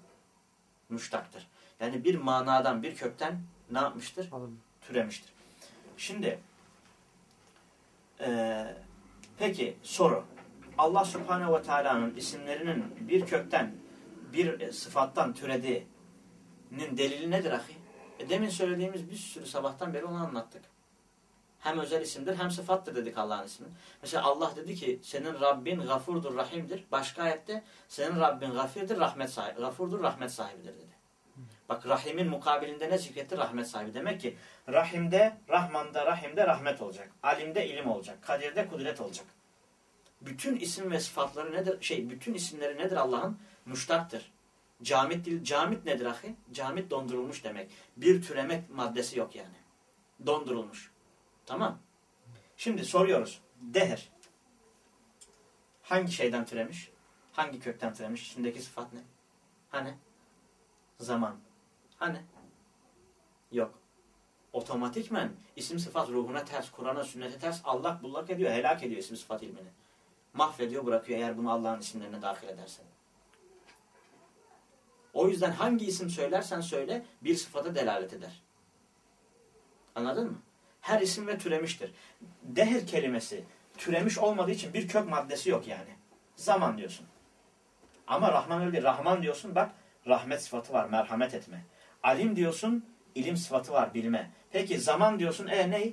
Müştaktır. Yani bir manadan, bir kökten ne yapmıştır? Alın. Türemiştir. Şimdi e, peki soru. Allah Subhanahu ve Teala'nın isimlerinin bir kökten, bir sıfattan türediğinin delili nedir ahi? E demin söylediğimiz bir sürü sabahtan beri onu anlattık. Hem özel isimdir hem sıfattır dedik Allah'ın ismi. Mesela Allah dedi ki senin Rabbin gafurdur, rahimdir. Başka ayette senin Rabbin gafirdir, rahmet sahibi, gafurdur, rahmet sahibidir dedi. Bak rahimin mukabilinde ne zikretti? Rahmet sahibi. Demek ki rahimde, rahmanda, rahimde rahmet olacak. Alimde ilim olacak. Kadirde kudret olacak. Bütün isim ve sıfatları nedir? Şey, bütün isimleri nedir Allah'ın? Müştaktır. Camit. Camit nedir ahi? Camit dondurulmuş demek. Bir türemek maddesi yok yani. Dondurulmuş. Tamam. Şimdi soruyoruz. Deher. Hangi şeyden türemiş? Hangi kökten türemiş? İçindeki sıfat ne? Hani? Zaman. Hani? Yok. Otomatikmen isim sıfat ruhuna ters, Kur'an'a, sünnete ters allak bullak ediyor, helak ediyor isim sıfat ilmini. Mahvediyor, bırakıyor eğer bunu Allah'ın isimlerine dahil edersen. O yüzden hangi isim söylersen söyle bir sıfata delalet eder. Anladın mı? Her isim ve türemiştir. Dehir kelimesi türemiş olmadığı için bir kök maddesi yok yani. Zaman diyorsun. Ama Rahman öyle değil. Rahman diyorsun bak rahmet sıfatı var. Merhamet etme. Alim diyorsun İlim sıfatı var, bilme. Peki zaman diyorsun, e ne?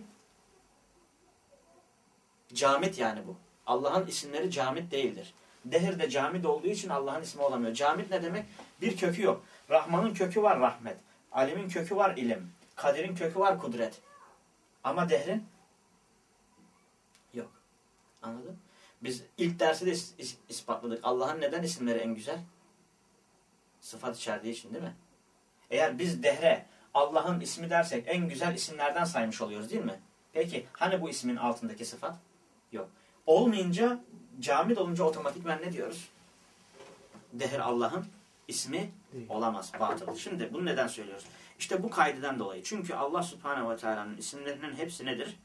Camit yani bu. Allah'ın isimleri camit değildir. Dehir de camit olduğu için Allah'ın ismi olamıyor. Camit ne demek? Bir kökü yok. Rahman'ın kökü var rahmet. Alimin kökü var ilim. Kadir'in kökü var kudret. Ama dehrin yok. Anladın? Biz ilk dersi de is- is- ispatladık. Allah'ın neden isimleri en güzel? Sıfat içerdiği için değil mi? Eğer biz dehre Allah'ın ismi dersek en güzel isimlerden saymış oluyoruz değil mi? Peki hani bu ismin altındaki sıfat? Yok. Olmayınca camid olunca otomatikmen ne diyoruz? Dehr Allah'ın ismi olamaz, batıl. Şimdi bunu neden söylüyoruz? İşte bu kaydeden dolayı. Çünkü Allah Subhanahu ve Teala'nın isimlerinin hepsi nedir?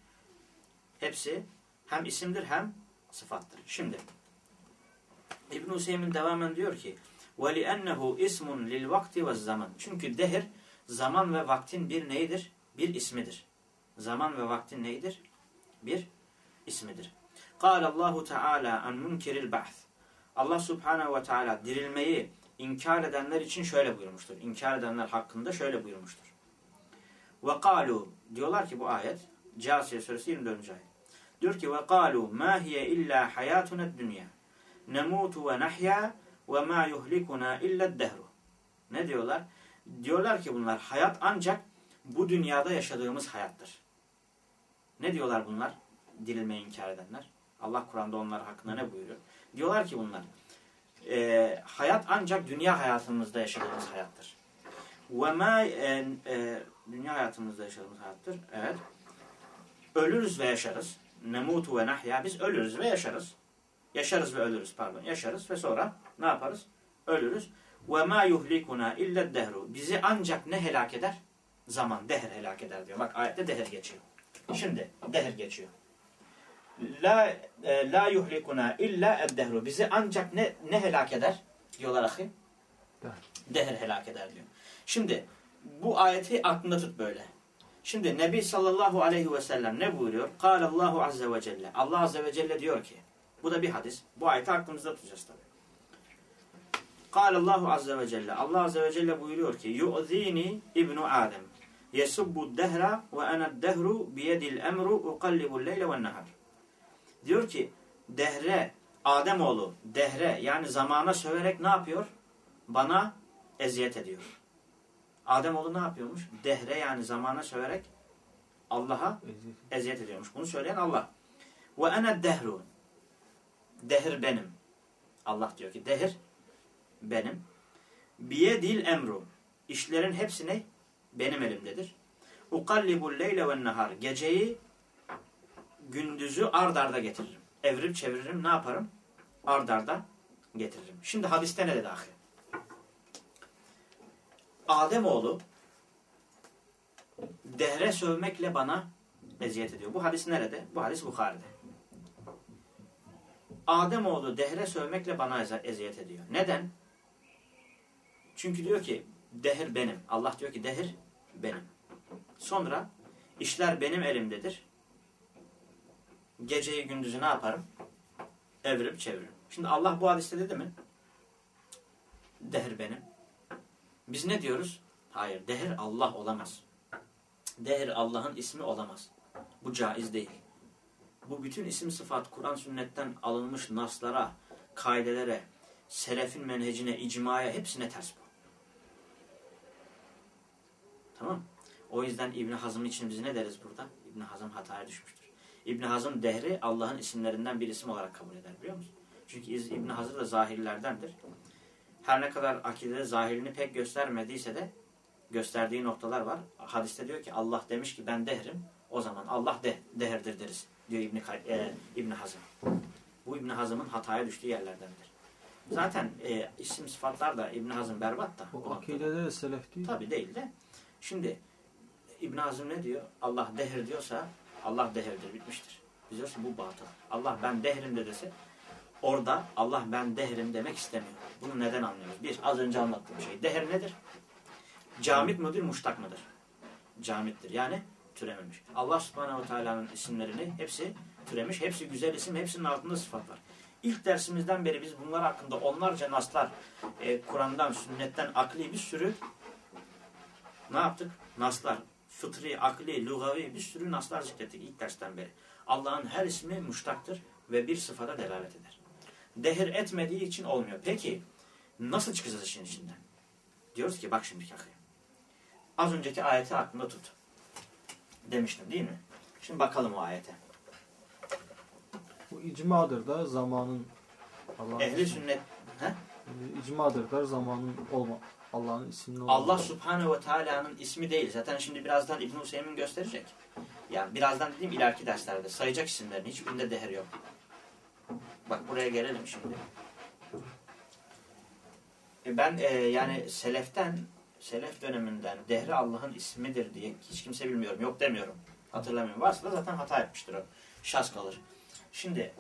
Hepsi hem isimdir hem sıfattır. Şimdi İbn Hüseyin devamen diyor ki وَلِأَنَّهُ ismun lil vakti ve zaman. Çünkü dehir zaman ve vaktin bir neyidir? Bir ismidir. Zaman ve vaktin neyidir? Bir ismidir. قال الله Teala an munkiril ba'th. Allah Subhanahu ve Teala dirilmeyi inkar edenler için şöyle buyurmuştur. İnkar edenler hakkında şöyle buyurmuştur. Ve kalu diyorlar ki bu ayet Câsiye suresi 24. ayet. Diyor ki ve kalu ma hiye illa hayatuna dünya. Nemutu ve nahya ve ma yuhlikuna illa dehru. Ne diyorlar? Diyorlar ki bunlar hayat ancak bu dünyada yaşadığımız hayattır. Ne diyorlar bunlar? Dirilmeyi inkar edenler. Allah Kur'an'da onlar hakkında ne buyuruyor? Diyorlar ki bunlar e, hayat ancak dünya hayatımızda yaşadığımız hayattır. Ve e, e, dünya hayatımızda yaşadığımız hayattır. Evet. Ölürüz ve yaşarız. Nemutu ve nahya. Biz ölürüz ve yaşarız. Yaşarız ve ölürüz pardon. Yaşarız ve sonra ne yaparız? Ölürüz. Ve ma yuhlikuna illa dehru. Bizi ancak ne helak eder? Zaman, dehr helak eder diyor. Bak ayette dehr geçiyor. Şimdi dehr geçiyor. La e, la yuhlikuna illa eddehru. Bizi ancak ne ne helak eder? Diyorlar ahi. Dehr. Helak eder diyor. Şimdi bu ayeti aklında tut böyle. Şimdi Nebi sallallahu aleyhi ve sellem ne buyuruyor? Allahu azze ve celle. Allah azze ve celle diyor ki. Bu da bir hadis. Bu ayeti aklımızda tutacağız tabi. Allahu azze ve celle. Allah azze ve celle buyuruyor ki Yu'zini ibnu Adem. Yesubbu dehra ve ana dehru biyedil emru uqallibu leyle ve nehar. Diyor ki dehre Ademoğlu dehre yani zamana söverek ne yapıyor? Bana eziyet ediyor. Ademoğlu ne yapıyormuş? Dehre yani zamana söverek Allah'a Eziyet. ediyormuş. Bunu söyleyen Allah. Ve ene dehru. Dehir benim. Allah diyor ki dehir benim. Biye dil emru. İşlerin hepsi ne? Benim elimdedir. Ukallibul leyle ve nehar. Geceyi gündüzü ard arda getiririm. Evirip çeviririm. Ne yaparım? Ard arda getiririm. Şimdi hadiste ne dedi ahi? Ademoğlu dehre sövmekle bana eziyet ediyor. Bu hadis nerede? Bu hadis Bukhari'de. Ademoğlu dehre sövmekle bana eziyet ediyor. Neden? Çünkü diyor ki dehir benim. Allah diyor ki dehir benim. Sonra işler benim elimdedir. Geceyi gündüzü ne yaparım? Evirip çeviririm. Şimdi Allah bu hadiste dedi mi? Dehir benim. Biz ne diyoruz? Hayır, dehir Allah olamaz. Dehir Allah'ın ismi olamaz. Bu caiz değil. Bu bütün isim sıfat Kur'an sünnetten alınmış naslara, kaidelere, selefin menhecine, icmaya hepsine ters bu. Tamam O yüzden İbn Hazım için biz ne deriz burada? İbn Hazım hataya düşmüştür. İbn Hazım dehri Allah'ın isimlerinden bir isim olarak kabul eder biliyor musun? Çünkü İbn Hazır da zahirlerdendir. Her ne kadar akidede zahirini pek göstermediyse de gösterdiği noktalar var. Hadiste diyor ki Allah demiş ki ben dehrim. O zaman Allah de, deherdir deriz diyor İbn, e, İbn Hazım. Bu İbn Hazım'ın hataya düştüğü yerlerdendir. Zaten e, isim sıfatlar da İbn Hazım berbat da. noktada. akidede de selef değil. Tabi değil de. Şimdi İbn Hazım ne diyor? Allah dehir diyorsa Allah dehirdir bitmiştir. Ki bu batıl. Allah ben dehrim de dese orada Allah ben dehrim demek istemiyor. Bunu neden anlıyoruz? Bir, az önce anlattığım şey. Dehir nedir? Camit midir, muştak mıdır? Camittir. Yani türememiş. Allah subhanehu teala'nın isimlerini hepsi türemiş. Hepsi güzel isim, hepsinin altında sıfat var. İlk dersimizden beri biz bunlar hakkında onlarca naslar e, Kur'an'dan, sünnetten, akli bir sürü ne yaptık? Naslar, fıtri, akli, lugavi bir sürü naslar zikrettik ilk dersten beri. Allah'ın her ismi muştaktır ve bir sıfata delalet eder. Dehir etmediği için olmuyor. Peki nasıl çıkacağız işin içinden? Diyoruz ki bak şimdi kakaya. Az önceki ayeti aklında tut. Demiştim değil mi? Şimdi bakalım o ayete. Bu icmadır da zamanın Allah'ın Ehli sünnet he? icmadır da zamanın olma Allah'ın isminin olma. Allah Subhanahu ve Teala'nın ismi değil. Zaten şimdi birazdan İbn Hüseyin gösterecek. Yani birazdan dediğim ileriki derslerde sayacak isimlerini. Hiçbirinde deher yok. Bak buraya gelelim şimdi. E ben e, yani seleften, selef döneminden dehri Allah'ın ismidir diye hiç kimse bilmiyorum. Yok demiyorum. Hatırlamıyorum. Varsa da zaten hata etmiştir o. Şaz kalır. Şimdi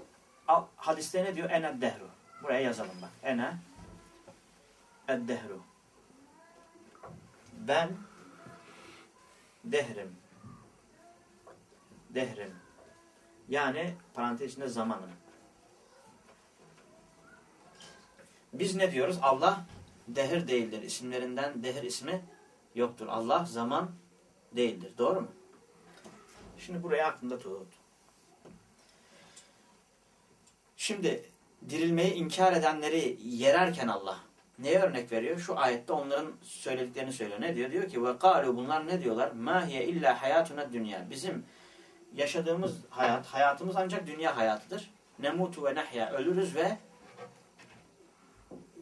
al, hadiste ne diyor? Ene dehru. Buraya yazalım bak. Ene eddehru. Ben dehrim. Dehrim. Yani parantez içinde zamanım. Biz ne diyoruz? Allah dehir değildir. İsimlerinden dehir ismi yoktur. Allah zaman değildir. Doğru mu? Şimdi burayı aklında tut. Şimdi dirilmeyi inkar edenleri yererken Allah neye örnek veriyor? Şu ayette onların söylediklerini söylüyor. Ne diyor? Diyor ki ve kalu bunlar ne diyorlar? Ma hiye illa hayatuna dünya. Bizim yaşadığımız hayat, hayatımız ancak dünya hayatıdır. Nemutu ve nahya. Ölürüz ve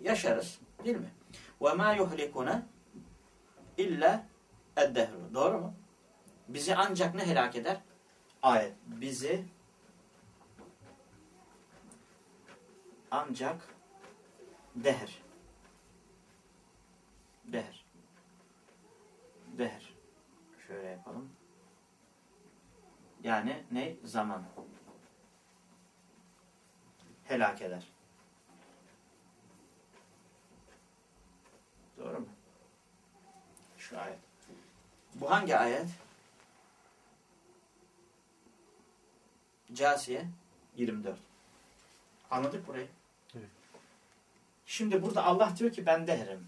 yaşarız. Değil mi? Ve ma yuhlikuna illa eddehru. Doğru mu? Bizi ancak ne helak eder? Ayet. Bizi ancak dehr. Dehr. Dehr. Şöyle yapalım. Yani ne? Zaman. Helak eder. Doğru mu? Şu ayet. Bu hangi ayet? Casiye 24. Anladık burayı. Evet. Şimdi burada Allah diyor ki ben dehrim.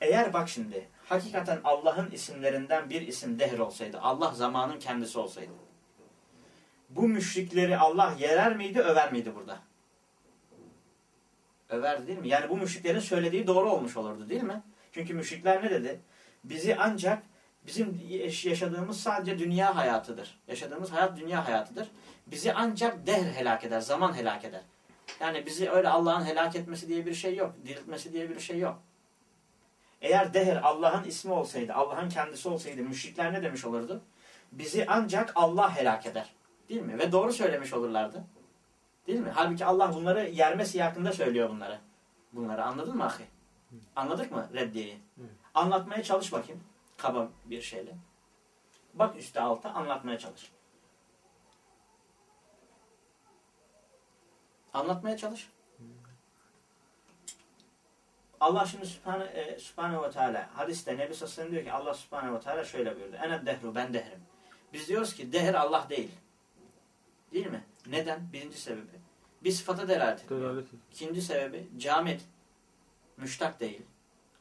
Eğer bak şimdi hakikaten Allah'ın isimlerinden bir isim dehr olsaydı, Allah zamanın kendisi olsaydı. Bu müşrikleri Allah yerer miydi, över miydi burada? Överdi değil mi? Yani bu müşriklerin söylediği doğru olmuş olurdu değil mi? Çünkü müşrikler ne dedi? Bizi ancak bizim yaşadığımız sadece dünya hayatıdır. Yaşadığımız hayat dünya hayatıdır. Bizi ancak dehr helak eder, zaman helak eder. Yani bizi öyle Allah'ın helak etmesi diye bir şey yok. Diriltmesi diye bir şey yok. Eğer dehr Allah'ın ismi olsaydı, Allah'ın kendisi olsaydı müşrikler ne demiş olurdu? Bizi ancak Allah helak eder. Değil mi? Ve doğru söylemiş olurlardı. Değil mi? Halbuki Allah bunları yerme siyakında söylüyor bunları. Bunları anladın mı ahi? Anladık mı reddiyeyi? Anlatmaya çalış bakayım. Kaba bir şeyle. Bak üstte alta anlatmaya çalış. Anlatmaya çalış. Allah şimdi Sübhane, e, Sübhanehu ve Teala hadiste Nebi Sassan diyor ki Allah Sübhanehu ve Teala şöyle buyurdu. Ene dehru ben dehrim. Biz diyoruz ki dehr Allah değil. Değil mi? Neden? Birinci sebebi. Bir sıfata. Delalet ediyor. İkinci sebebi camit. Müştak değil.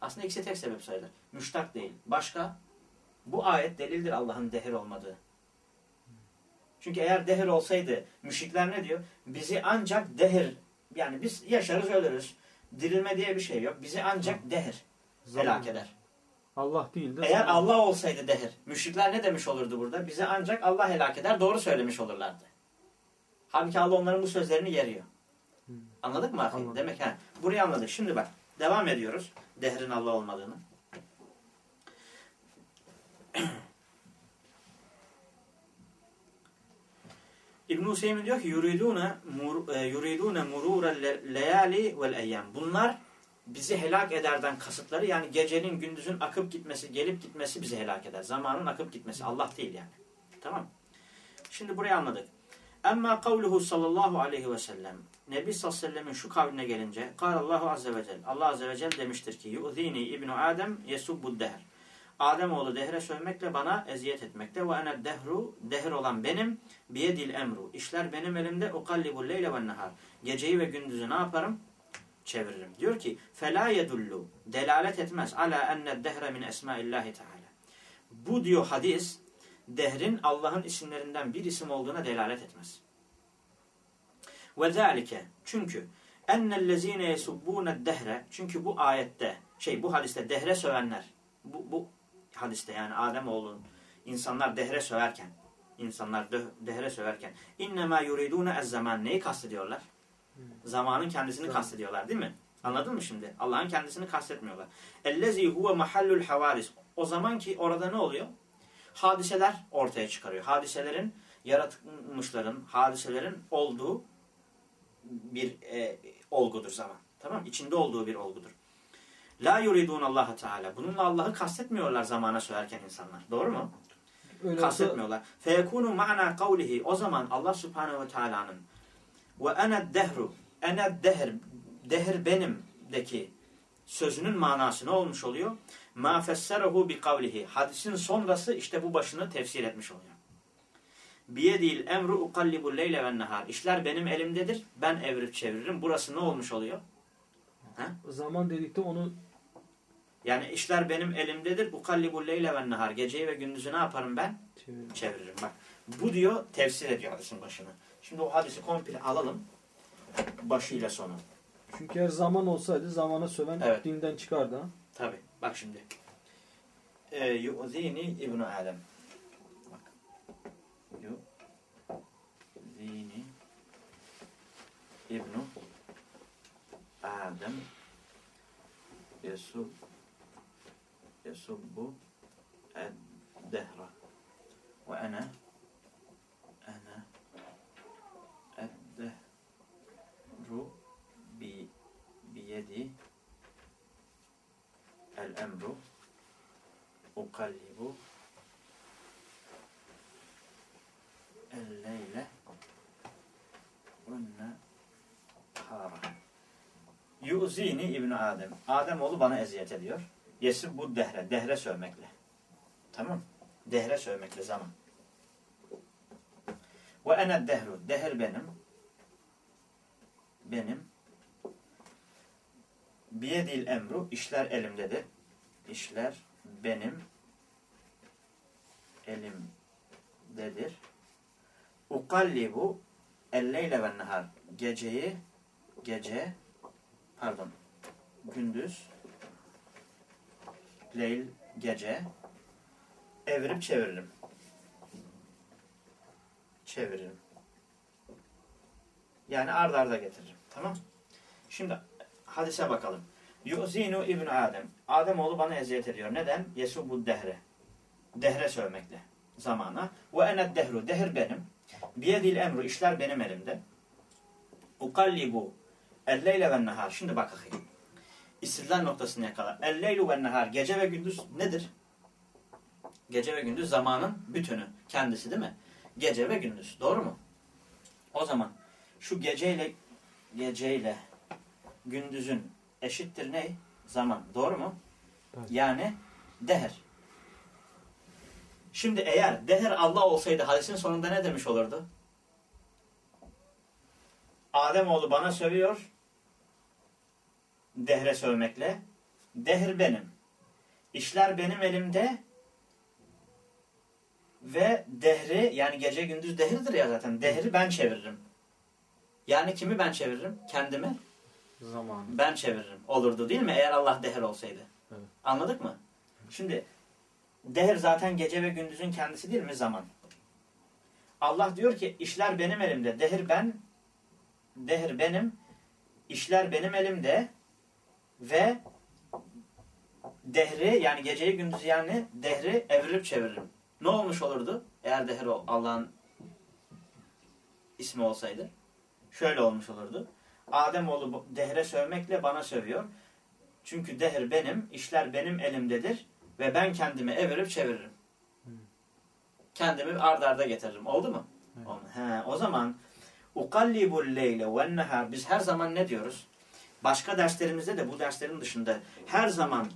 Aslında ikisi tek sebep sayılır. Müştak değil. Başka? Bu ayet delildir Allah'ın dehir olmadığı. Çünkü eğer dehir olsaydı müşrikler ne diyor? Bizi ancak dehir yani biz yaşarız ölürüz. Dirilme diye bir şey yok. Bizi ancak dehir Zaman. helak eder. Allah değil de Eğer zaman. Allah olsaydı dehir, müşrikler ne demiş olurdu burada? Bizi ancak Allah helak eder. Doğru söylemiş olurlardı. Halbuki Allah onların bu sözlerini yeriyor. Hmm. Anladık mı? Anladım. Demek ha. Burayı anladık. Şimdi bak. Devam ediyoruz. Dehrin Allah olmadığını. İbn Hüseyin diyor ki yuridune mur, e, yuridune murura leyali vel eyyam. Bunlar bizi helak ederden kasıtları yani gecenin gündüzün akıp gitmesi, gelip gitmesi bizi helak eder. Zamanın akıp gitmesi. Allah değil yani. Tamam Şimdi burayı anladık. Emma kavluhu sallallahu aleyhi ve sellem. Nebi sallallahu aleyhi ve sellemin şu kavline gelince Allahu azze ve celle. Allah azze ve celle demiştir ki Yu'zini ibnu Adem yesubbu dehr. Ademoğlu dehre sövmekle bana eziyet etmekte. Ve ene dehru, dehir olan benim, biyedil emru. İşler benim elimde, ukallibu leyle ve nehar. Geceyi ve gündüzü ne yaparım? Çeviririm. Diyor ki, fela yedullu, delalet etmez. Ala enne dehre min esmaillahi teala. Bu diyor hadis, dehrin Allah'ın isimlerinden bir isim olduğuna delalet etmez. Ve zalike, çünkü ennellezine yesubbune dehre, çünkü bu ayette, şey bu hadiste dehre sövenler, bu, bu hadiste yani Adem oğlun insanlar dehre söverken insanlar de, dehre söverken innema yuridune ez zaman neyi kastediyorlar? Zamanın kendisini kastediyorlar değil mi? Anladın mı şimdi? Allah'ın kendisini kastetmiyorlar. Ellezi huve mahallul havadis. O zaman ki orada ne oluyor? Hadiseler ortaya çıkarıyor. Hadiselerin, yaratılmışların, hadiselerin olduğu bir e, olgudur zaman. Tamam? İçinde olduğu bir olgudur. La yuridun Allah Teala. Bununla Allah'ı kastetmiyorlar zamana söylerken insanlar. Doğru mu? Öyle kastetmiyorlar. Feyekunu ma'na kavlihi. O zaman Allah Subhanahu ve Teala'nın ve ene dehru ene dehr dehr benimdeki sözünün manası ne olmuş oluyor? Ma fesserehu bi kavlihi. Hadisin sonrası işte bu başını tefsir etmiş oluyor. Biyedil emru ukallibu leyle ve nehar. İşler benim elimdedir. Ben evirip çeviririm. Burası ne olmuş oluyor? zaman dedikte onu Yani işler benim elimdedir. Ukallibu leyle ve nehar. Geceyi ve gündüzü ne yaparım ben? çevir. çeviririm. Bak bu diyor tefsir ediyor hadisin başını. Şimdi o hadisi komple alalım. Başıyla sonu. Çünkü eğer zaman olsaydı zamana söven Evet. dinden çıkardı. Ha? Tabi. Bak şimdi. Ee, Yu'zini İbn Adem. Bak. Yu'zini İbn Adem yesub yesubbu ed-dehra ve ana ana ed-dehru bi biyedi el-emru ukallibu el-leyle ve-nehara Yu'zini İbn Adem. Adem oğlu bana eziyet ediyor. Yesib bu dehre. Dehre sövmekle. Tamam. Dehre sövmekle zaman. Ve ene dehru. Dehr benim. Benim. Biyedil emru. işler elimdedir. İşler benim elimdedir. Ukallibu elleyle ve nehar. Geceyi gece pardon gündüz leyl gece evirip çeviririm. Çeviririm. Yani ard arda getiririm. Tamam Şimdi hadise bakalım. Yu'zinu İbn Adem. Adem oğlu bana eziyet ediyor. Neden? Yesubu dehre. Dehre sövmekle. Zamana. Ve enet dehru. Dehr benim. Biyedil emru. işler benim elimde. Ukallibu. Elleyle ve nehar. Şimdi bak bakayım. İstidlal noktasını yakala. Elleylu ve nehar. Gece ve gündüz nedir? Gece ve gündüz zamanın bütünü. Kendisi değil mi? Gece ve gündüz. Doğru mu? O zaman şu geceyle geceyle gündüzün eşittir ne? Zaman. Doğru mu? Evet. Yani deher. Şimdi eğer deher Allah olsaydı hadisin sonunda ne demiş olurdu? Ademoğlu bana sövüyor. Dehre sövmekle. Dehr benim. İşler benim elimde. Ve dehri yani gece gündüz dehirdir ya zaten. Dehri ben çeviririm. Yani kimi ben çeviririm? Kendimi Zaman. ben çeviririm. Olurdu değil mi? Eğer Allah deher olsaydı. Evet. Anladık mı? Şimdi deher zaten gece ve gündüzün kendisi değil mi? Zaman. Allah diyor ki işler benim elimde. Dehr ben dehr benim. işler benim elimde ve dehri yani geceyi gündüzü yani dehri evirip çeviririm. Ne olmuş olurdu? Eğer dehr o- Allah'ın ismi olsaydı. Şöyle olmuş olurdu. Ademoğlu bu- dehre sövmekle bana sövüyor. Çünkü dehr benim, işler benim elimdedir ve ben kendimi evirip çeviririm. Kendimi ard arda getiririm. Oldu mu? Evet. He, o zaman ukallibul leyle ve nehar biz her zaman ne diyoruz? Başka derslerimizde de bu derslerin dışında her zaman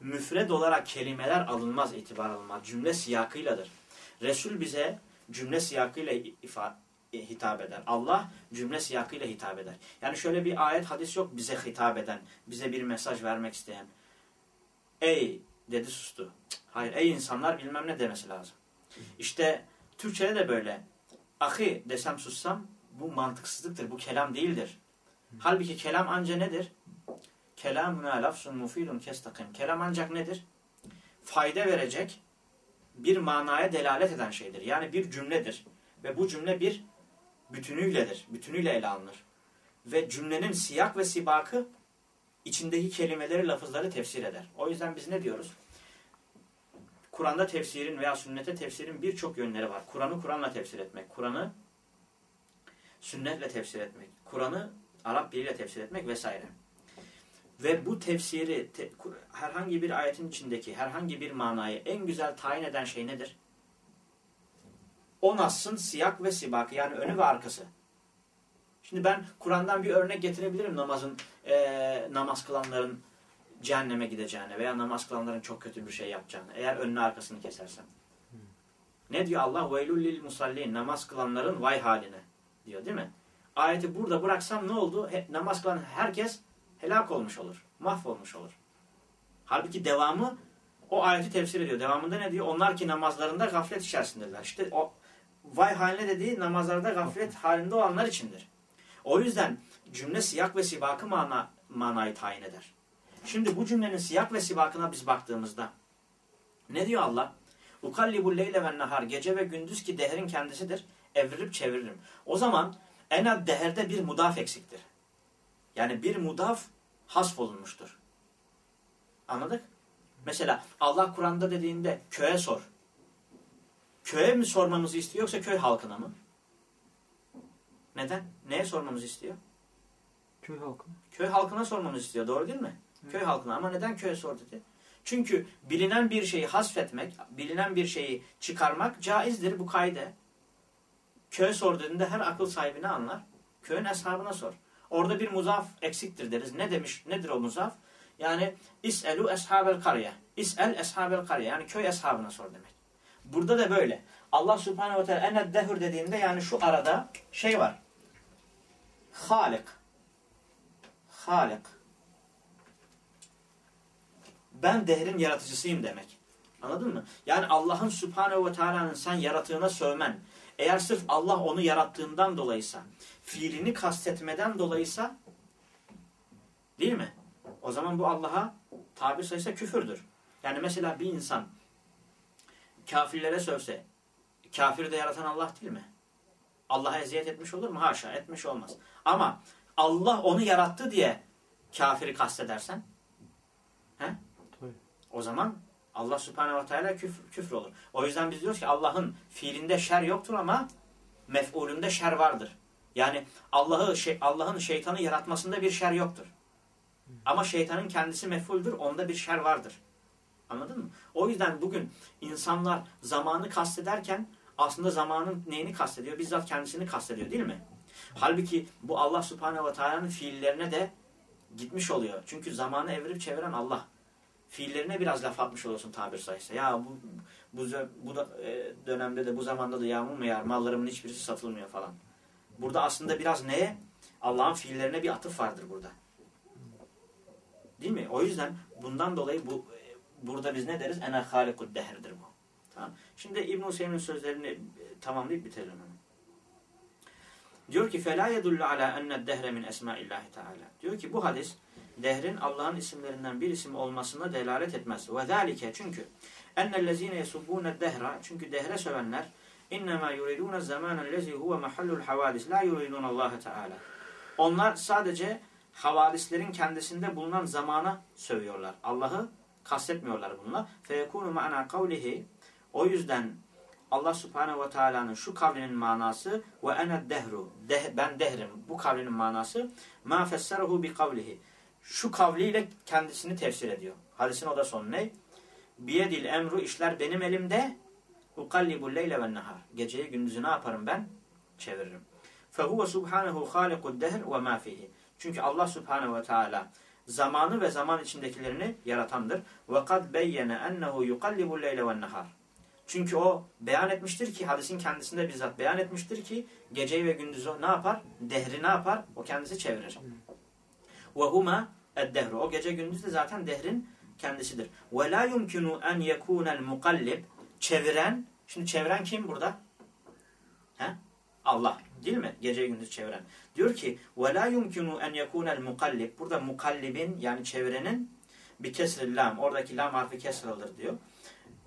müfred olarak kelimeler alınmaz, itibar alınmaz. Cümle siyakıyladır. Resul bize cümle siyakıyla ifa, hitap eder. Allah cümle siyakıyla hitap eder. Yani şöyle bir ayet hadis yok bize hitap eden, bize bir mesaj vermek isteyen. Ey dedi sustu. Hayır ey insanlar bilmem ne demesi lazım. İşte Türkçe'de de böyle. Ahi desem sussam bu mantıksızlıktır. Bu kelam değildir. Halbuki kelam anca nedir? Kelamuna lafzun mufidun kestakim. Kelam ancak nedir? Fayda verecek bir manaya delalet eden şeydir. Yani bir cümledir. Ve bu cümle bir bütünüyledir. Bütünüyle ele alınır. Ve cümlenin siyak ve sibakı içindeki kelimeleri, lafızları tefsir eder. O yüzden biz ne diyoruz? Kur'an'da tefsirin veya sünnete tefsirin birçok yönleri var. Kur'an'ı Kur'an'la tefsir etmek, Kur'an'ı sünnetle tefsir etmek, Kur'an'ı Arap diliyle tefsir etmek vesaire. Ve bu tefsiri te, herhangi bir ayetin içindeki herhangi bir manayı en güzel tayin eden şey nedir? O nassın siyak ve sibakı yani önü ve arkası. Şimdi ben Kur'an'dan bir örnek getirebilirim namazın e, namaz kılanların cehenneme gideceğine veya namaz kılanların çok kötü bir şey yapacağını eğer önünü arkasını kesersem. Hmm. Ne diyor Allah? Veylül lil musallin. Namaz kılanların vay haline diyor değil mi? Ayeti burada bıraksam ne oldu? He, namaz kılan herkes helak olmuş olur. Mahvolmuş olur. Halbuki devamı o ayeti tefsir ediyor. Devamında ne diyor? Onlar ki namazlarında gaflet içerisindeler. İşte o vay haline dediği namazlarda gaflet halinde olanlar içindir. O yüzden cümle siyak ve sibakı mana, manayı tayin eder. Şimdi bu cümlenin siyak ve sibakına biz baktığımızda ne diyor Allah? Ukallibul leyle ve nahar gece ve gündüz ki deherin kendisidir. Evirip çeviririm. O zaman en az deherde bir mudaf eksiktir. Yani bir mudaf hasf olunmuştur. Anladık? Mesela Allah Kur'an'da dediğinde köye sor. Köye mi sormamızı istiyor yoksa köy halkına mı? Neden? Neye sormamızı istiyor? Köy halkına. Köy halkına sormamızı istiyor. Doğru değil mi? Hı. Köy halkına. Ama neden köye sor dedi? Çünkü bilinen bir şeyi hasfetmek, bilinen bir şeyi çıkarmak caizdir bu kaide. Köy sor dediğinde her akıl sahibine anlar. Köyün eshabına sor. Orada bir muzaf eksiktir deriz. Ne demiş? Nedir o muzaf? Yani is'elu eshabel kariye. İs'el eshabel kariye. Yani köy eshabına sor demek. Burada da böyle. Allah subhanehu ve teala ened dehur dediğinde yani şu arada şey var. Halik. Halik. Ben dehrin yaratıcısıyım demek. Anladın mı? Yani Allah'ın subhanehu ve teala'nın sen yaratığına sövmen, eğer sırf Allah onu yarattığından dolayıysa, fiilini kastetmeden dolayıysa, değil mi? O zaman bu Allah'a tabi sayısa küfürdür. Yani mesela bir insan kafirlere sövse, kafiri de yaratan Allah değil mi? Allah'a eziyet etmiş olur mu? Haşa etmiş olmaz. Ama Allah onu yarattı diye kafiri kastedersen he? o zaman Allah subhanehu ve teala küfür, küfür olur. O yüzden biz diyoruz ki Allah'ın fiilinde şer yoktur ama mef'ulünde şer vardır. Yani Allah'ı şey, Allah'ın şeytanı yaratmasında bir şer yoktur. Ama şeytanın kendisi mef'uldür, onda bir şer vardır. Anladın mı? O yüzden bugün insanlar zamanı kastederken aslında zamanın neyini kastediyor? Bizzat kendisini kastediyor değil mi? Halbuki bu Allah subhanehu ve teala'nın fiillerine de gitmiş oluyor. Çünkü zamanı evirip çeviren Allah Fiillerine biraz laf atmış olursun tabir sayısı. Ya bu, bu, bu da, e, dönemde de bu zamanda da yağmur mu yağar? Mallarımın hiçbirisi satılmıyor falan. Burada aslında biraz neye? Allah'ın fiillerine bir atıf vardır burada. Değil mi? O yüzden bundan dolayı bu burada biz ne deriz? Ene halikud deherdir bu. Tamam. Şimdi İbn-i Hüseyin'in sözlerini e, tamamlayıp bitirelim hemen. Diyor ki فَلَا يَدُلُّ عَلَى اَنَّ الدَّهْرَ مِنْ اَسْمَاءِ اللّٰهِ Teala. Diyor ki bu hadis dehrin Allah'ın isimlerinden bir isim olmasına delalet etmez. Ve zalike çünkü ennellezine yesubbune dehra çünkü dehre sövenler innema yuridune zamanen lezi huve mahallul havadis la yuridun Allah Teala. Onlar sadece havadislerin kendisinde bulunan zamana sövüyorlar. Allah'ı kastetmiyorlar bununla. Feyekunu ma'na kavlihi o yüzden Allah Subhanahu ve Taala'nın şu kavlinin manası ve ene dehru. Ben dehrim. Bu kavlinin manası ma fesserehu bi kavlihi şu kavliyle kendisini tefsir ediyor. Hadisin o da sonu ne? Biyedil emru işler benim elimde ukallibul leyle ve nehar. Geceyi gündüzü ne yaparım ben? Çeviririm. Fehuve subhanehu halikud dehr ve ma fihi. Çünkü Allah Subhanahu ve Teala zamanı ve zaman içindekilerini yaratandır. Ve kad beyyene ennehu yuqallibul leyle ve nehar. Çünkü o beyan etmiştir ki hadisin kendisinde bizzat beyan etmiştir ki geceyi ve gündüzü ne yapar? Dehri ne yapar? O kendisi çevirir. Ve huma eddehru. O gece gündüz de zaten dehrin kendisidir. Ve la yumkinu en yekunel mukallib. Çeviren. Şimdi çeviren kim burada? He? Allah. Değil mi? Gece gündüz çeviren. Diyor ki ve la yumkinu en yekunel mukallib. Burada mukallibin yani çevirenin bir kesril lam. Oradaki lam harfi kesrılır diyor.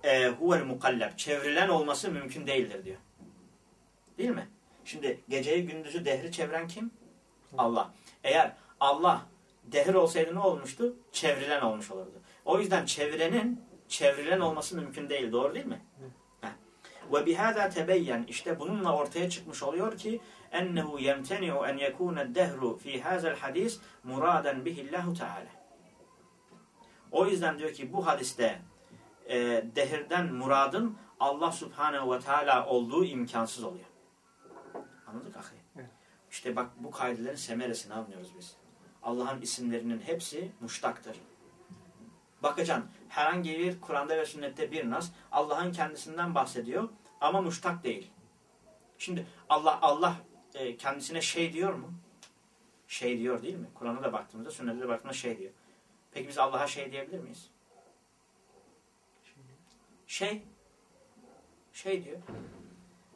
E, huvel mukalleb. Çevrilen olması mümkün değildir diyor. Değil mi? Şimdi geceyi gündüzü dehri çeviren kim? Allah. Eğer Allah dehir olsaydı ne olmuştu? Çevrilen olmuş olurdu. O yüzden çevirenin çevrilen olması mümkün değil. Doğru değil mi? Ve bihâzâ tebeyyen işte bununla ortaya çıkmış oluyor ki ennehu yemteni'u en yekûne dehru fi hâzel hadis muraden bihillahu teâlâ. O yüzden diyor ki bu hadiste e, dehirden muradın Allah subhanehu ve teala olduğu imkansız oluyor. Anladık ahi? Evet. İşte bak bu kaidelerin semeresini anlıyoruz biz. Allah'ın isimlerinin hepsi muştaktır. Bakacaksın herhangi bir Kur'an'da ve sünnette bir nas Allah'ın kendisinden bahsediyor ama muştak değil. Şimdi Allah Allah e, kendisine şey diyor mu? Şey diyor değil mi? Kur'an'a da baktığımızda, sünnete de baktığımızda şey diyor. Peki biz Allah'a şey diyebilir miyiz? Şey. Şey diyor.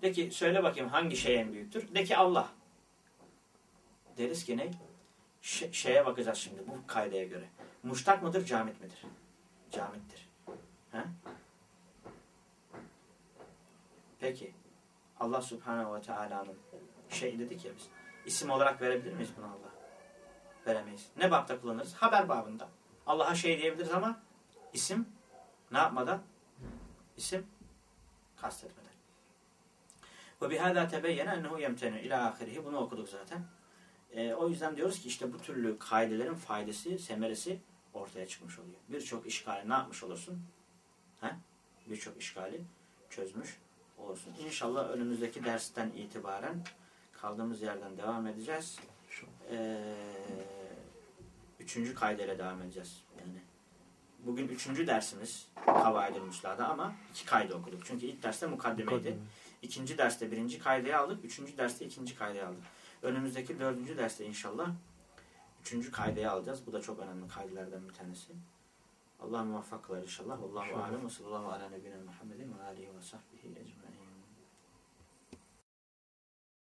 De ki söyle bakayım hangi şey en büyüktür? De ki Allah. Deriz ki ne? Şeye bakacağız şimdi bu kaydaya göre. Muştak mıdır, camit midir? Camittir. He? Peki. Allah Subhanahu ve Teala'nın şey dedik ya biz. İsim olarak verebilir miyiz bunu Allah? Veremeyiz. Ne babda kullanırız? Haber babında. Allah'a şey diyebiliriz ama isim ne yapmadan? İsim kastetmeden. Ve bihâdâ tebeyyene ennehu yemtenu ila ahirihi. Bunu okuduk zaten. Ee, o yüzden diyoruz ki işte bu türlü kaidelerin faydası, semeresi ortaya çıkmış oluyor. Birçok işgali ne yapmış olursun? Birçok işgali çözmüş olursun. İnşallah önümüzdeki dersten itibaren kaldığımız yerden devam edeceğiz. Ee, üçüncü kaydeyle devam edeceğiz. Yani bugün üçüncü dersimiz Kavaid-i Müsla'da ama iki kaydı okuduk. Çünkü ilk derste mukaddimeydi. İkinci derste birinci kaydeyi aldık. Üçüncü derste ikinci kaydeyi aldık. Önümüzdeki dördüncü derste inşallah üçüncü kaydeyi alacağız. Bu da çok önemli kaydelerden bir tanesi. Allah muvaffak kılar inşallah. Allahu alem ve sallallahu ala nebine Muhammedin ve alihi ve sahbihi ecmaîn.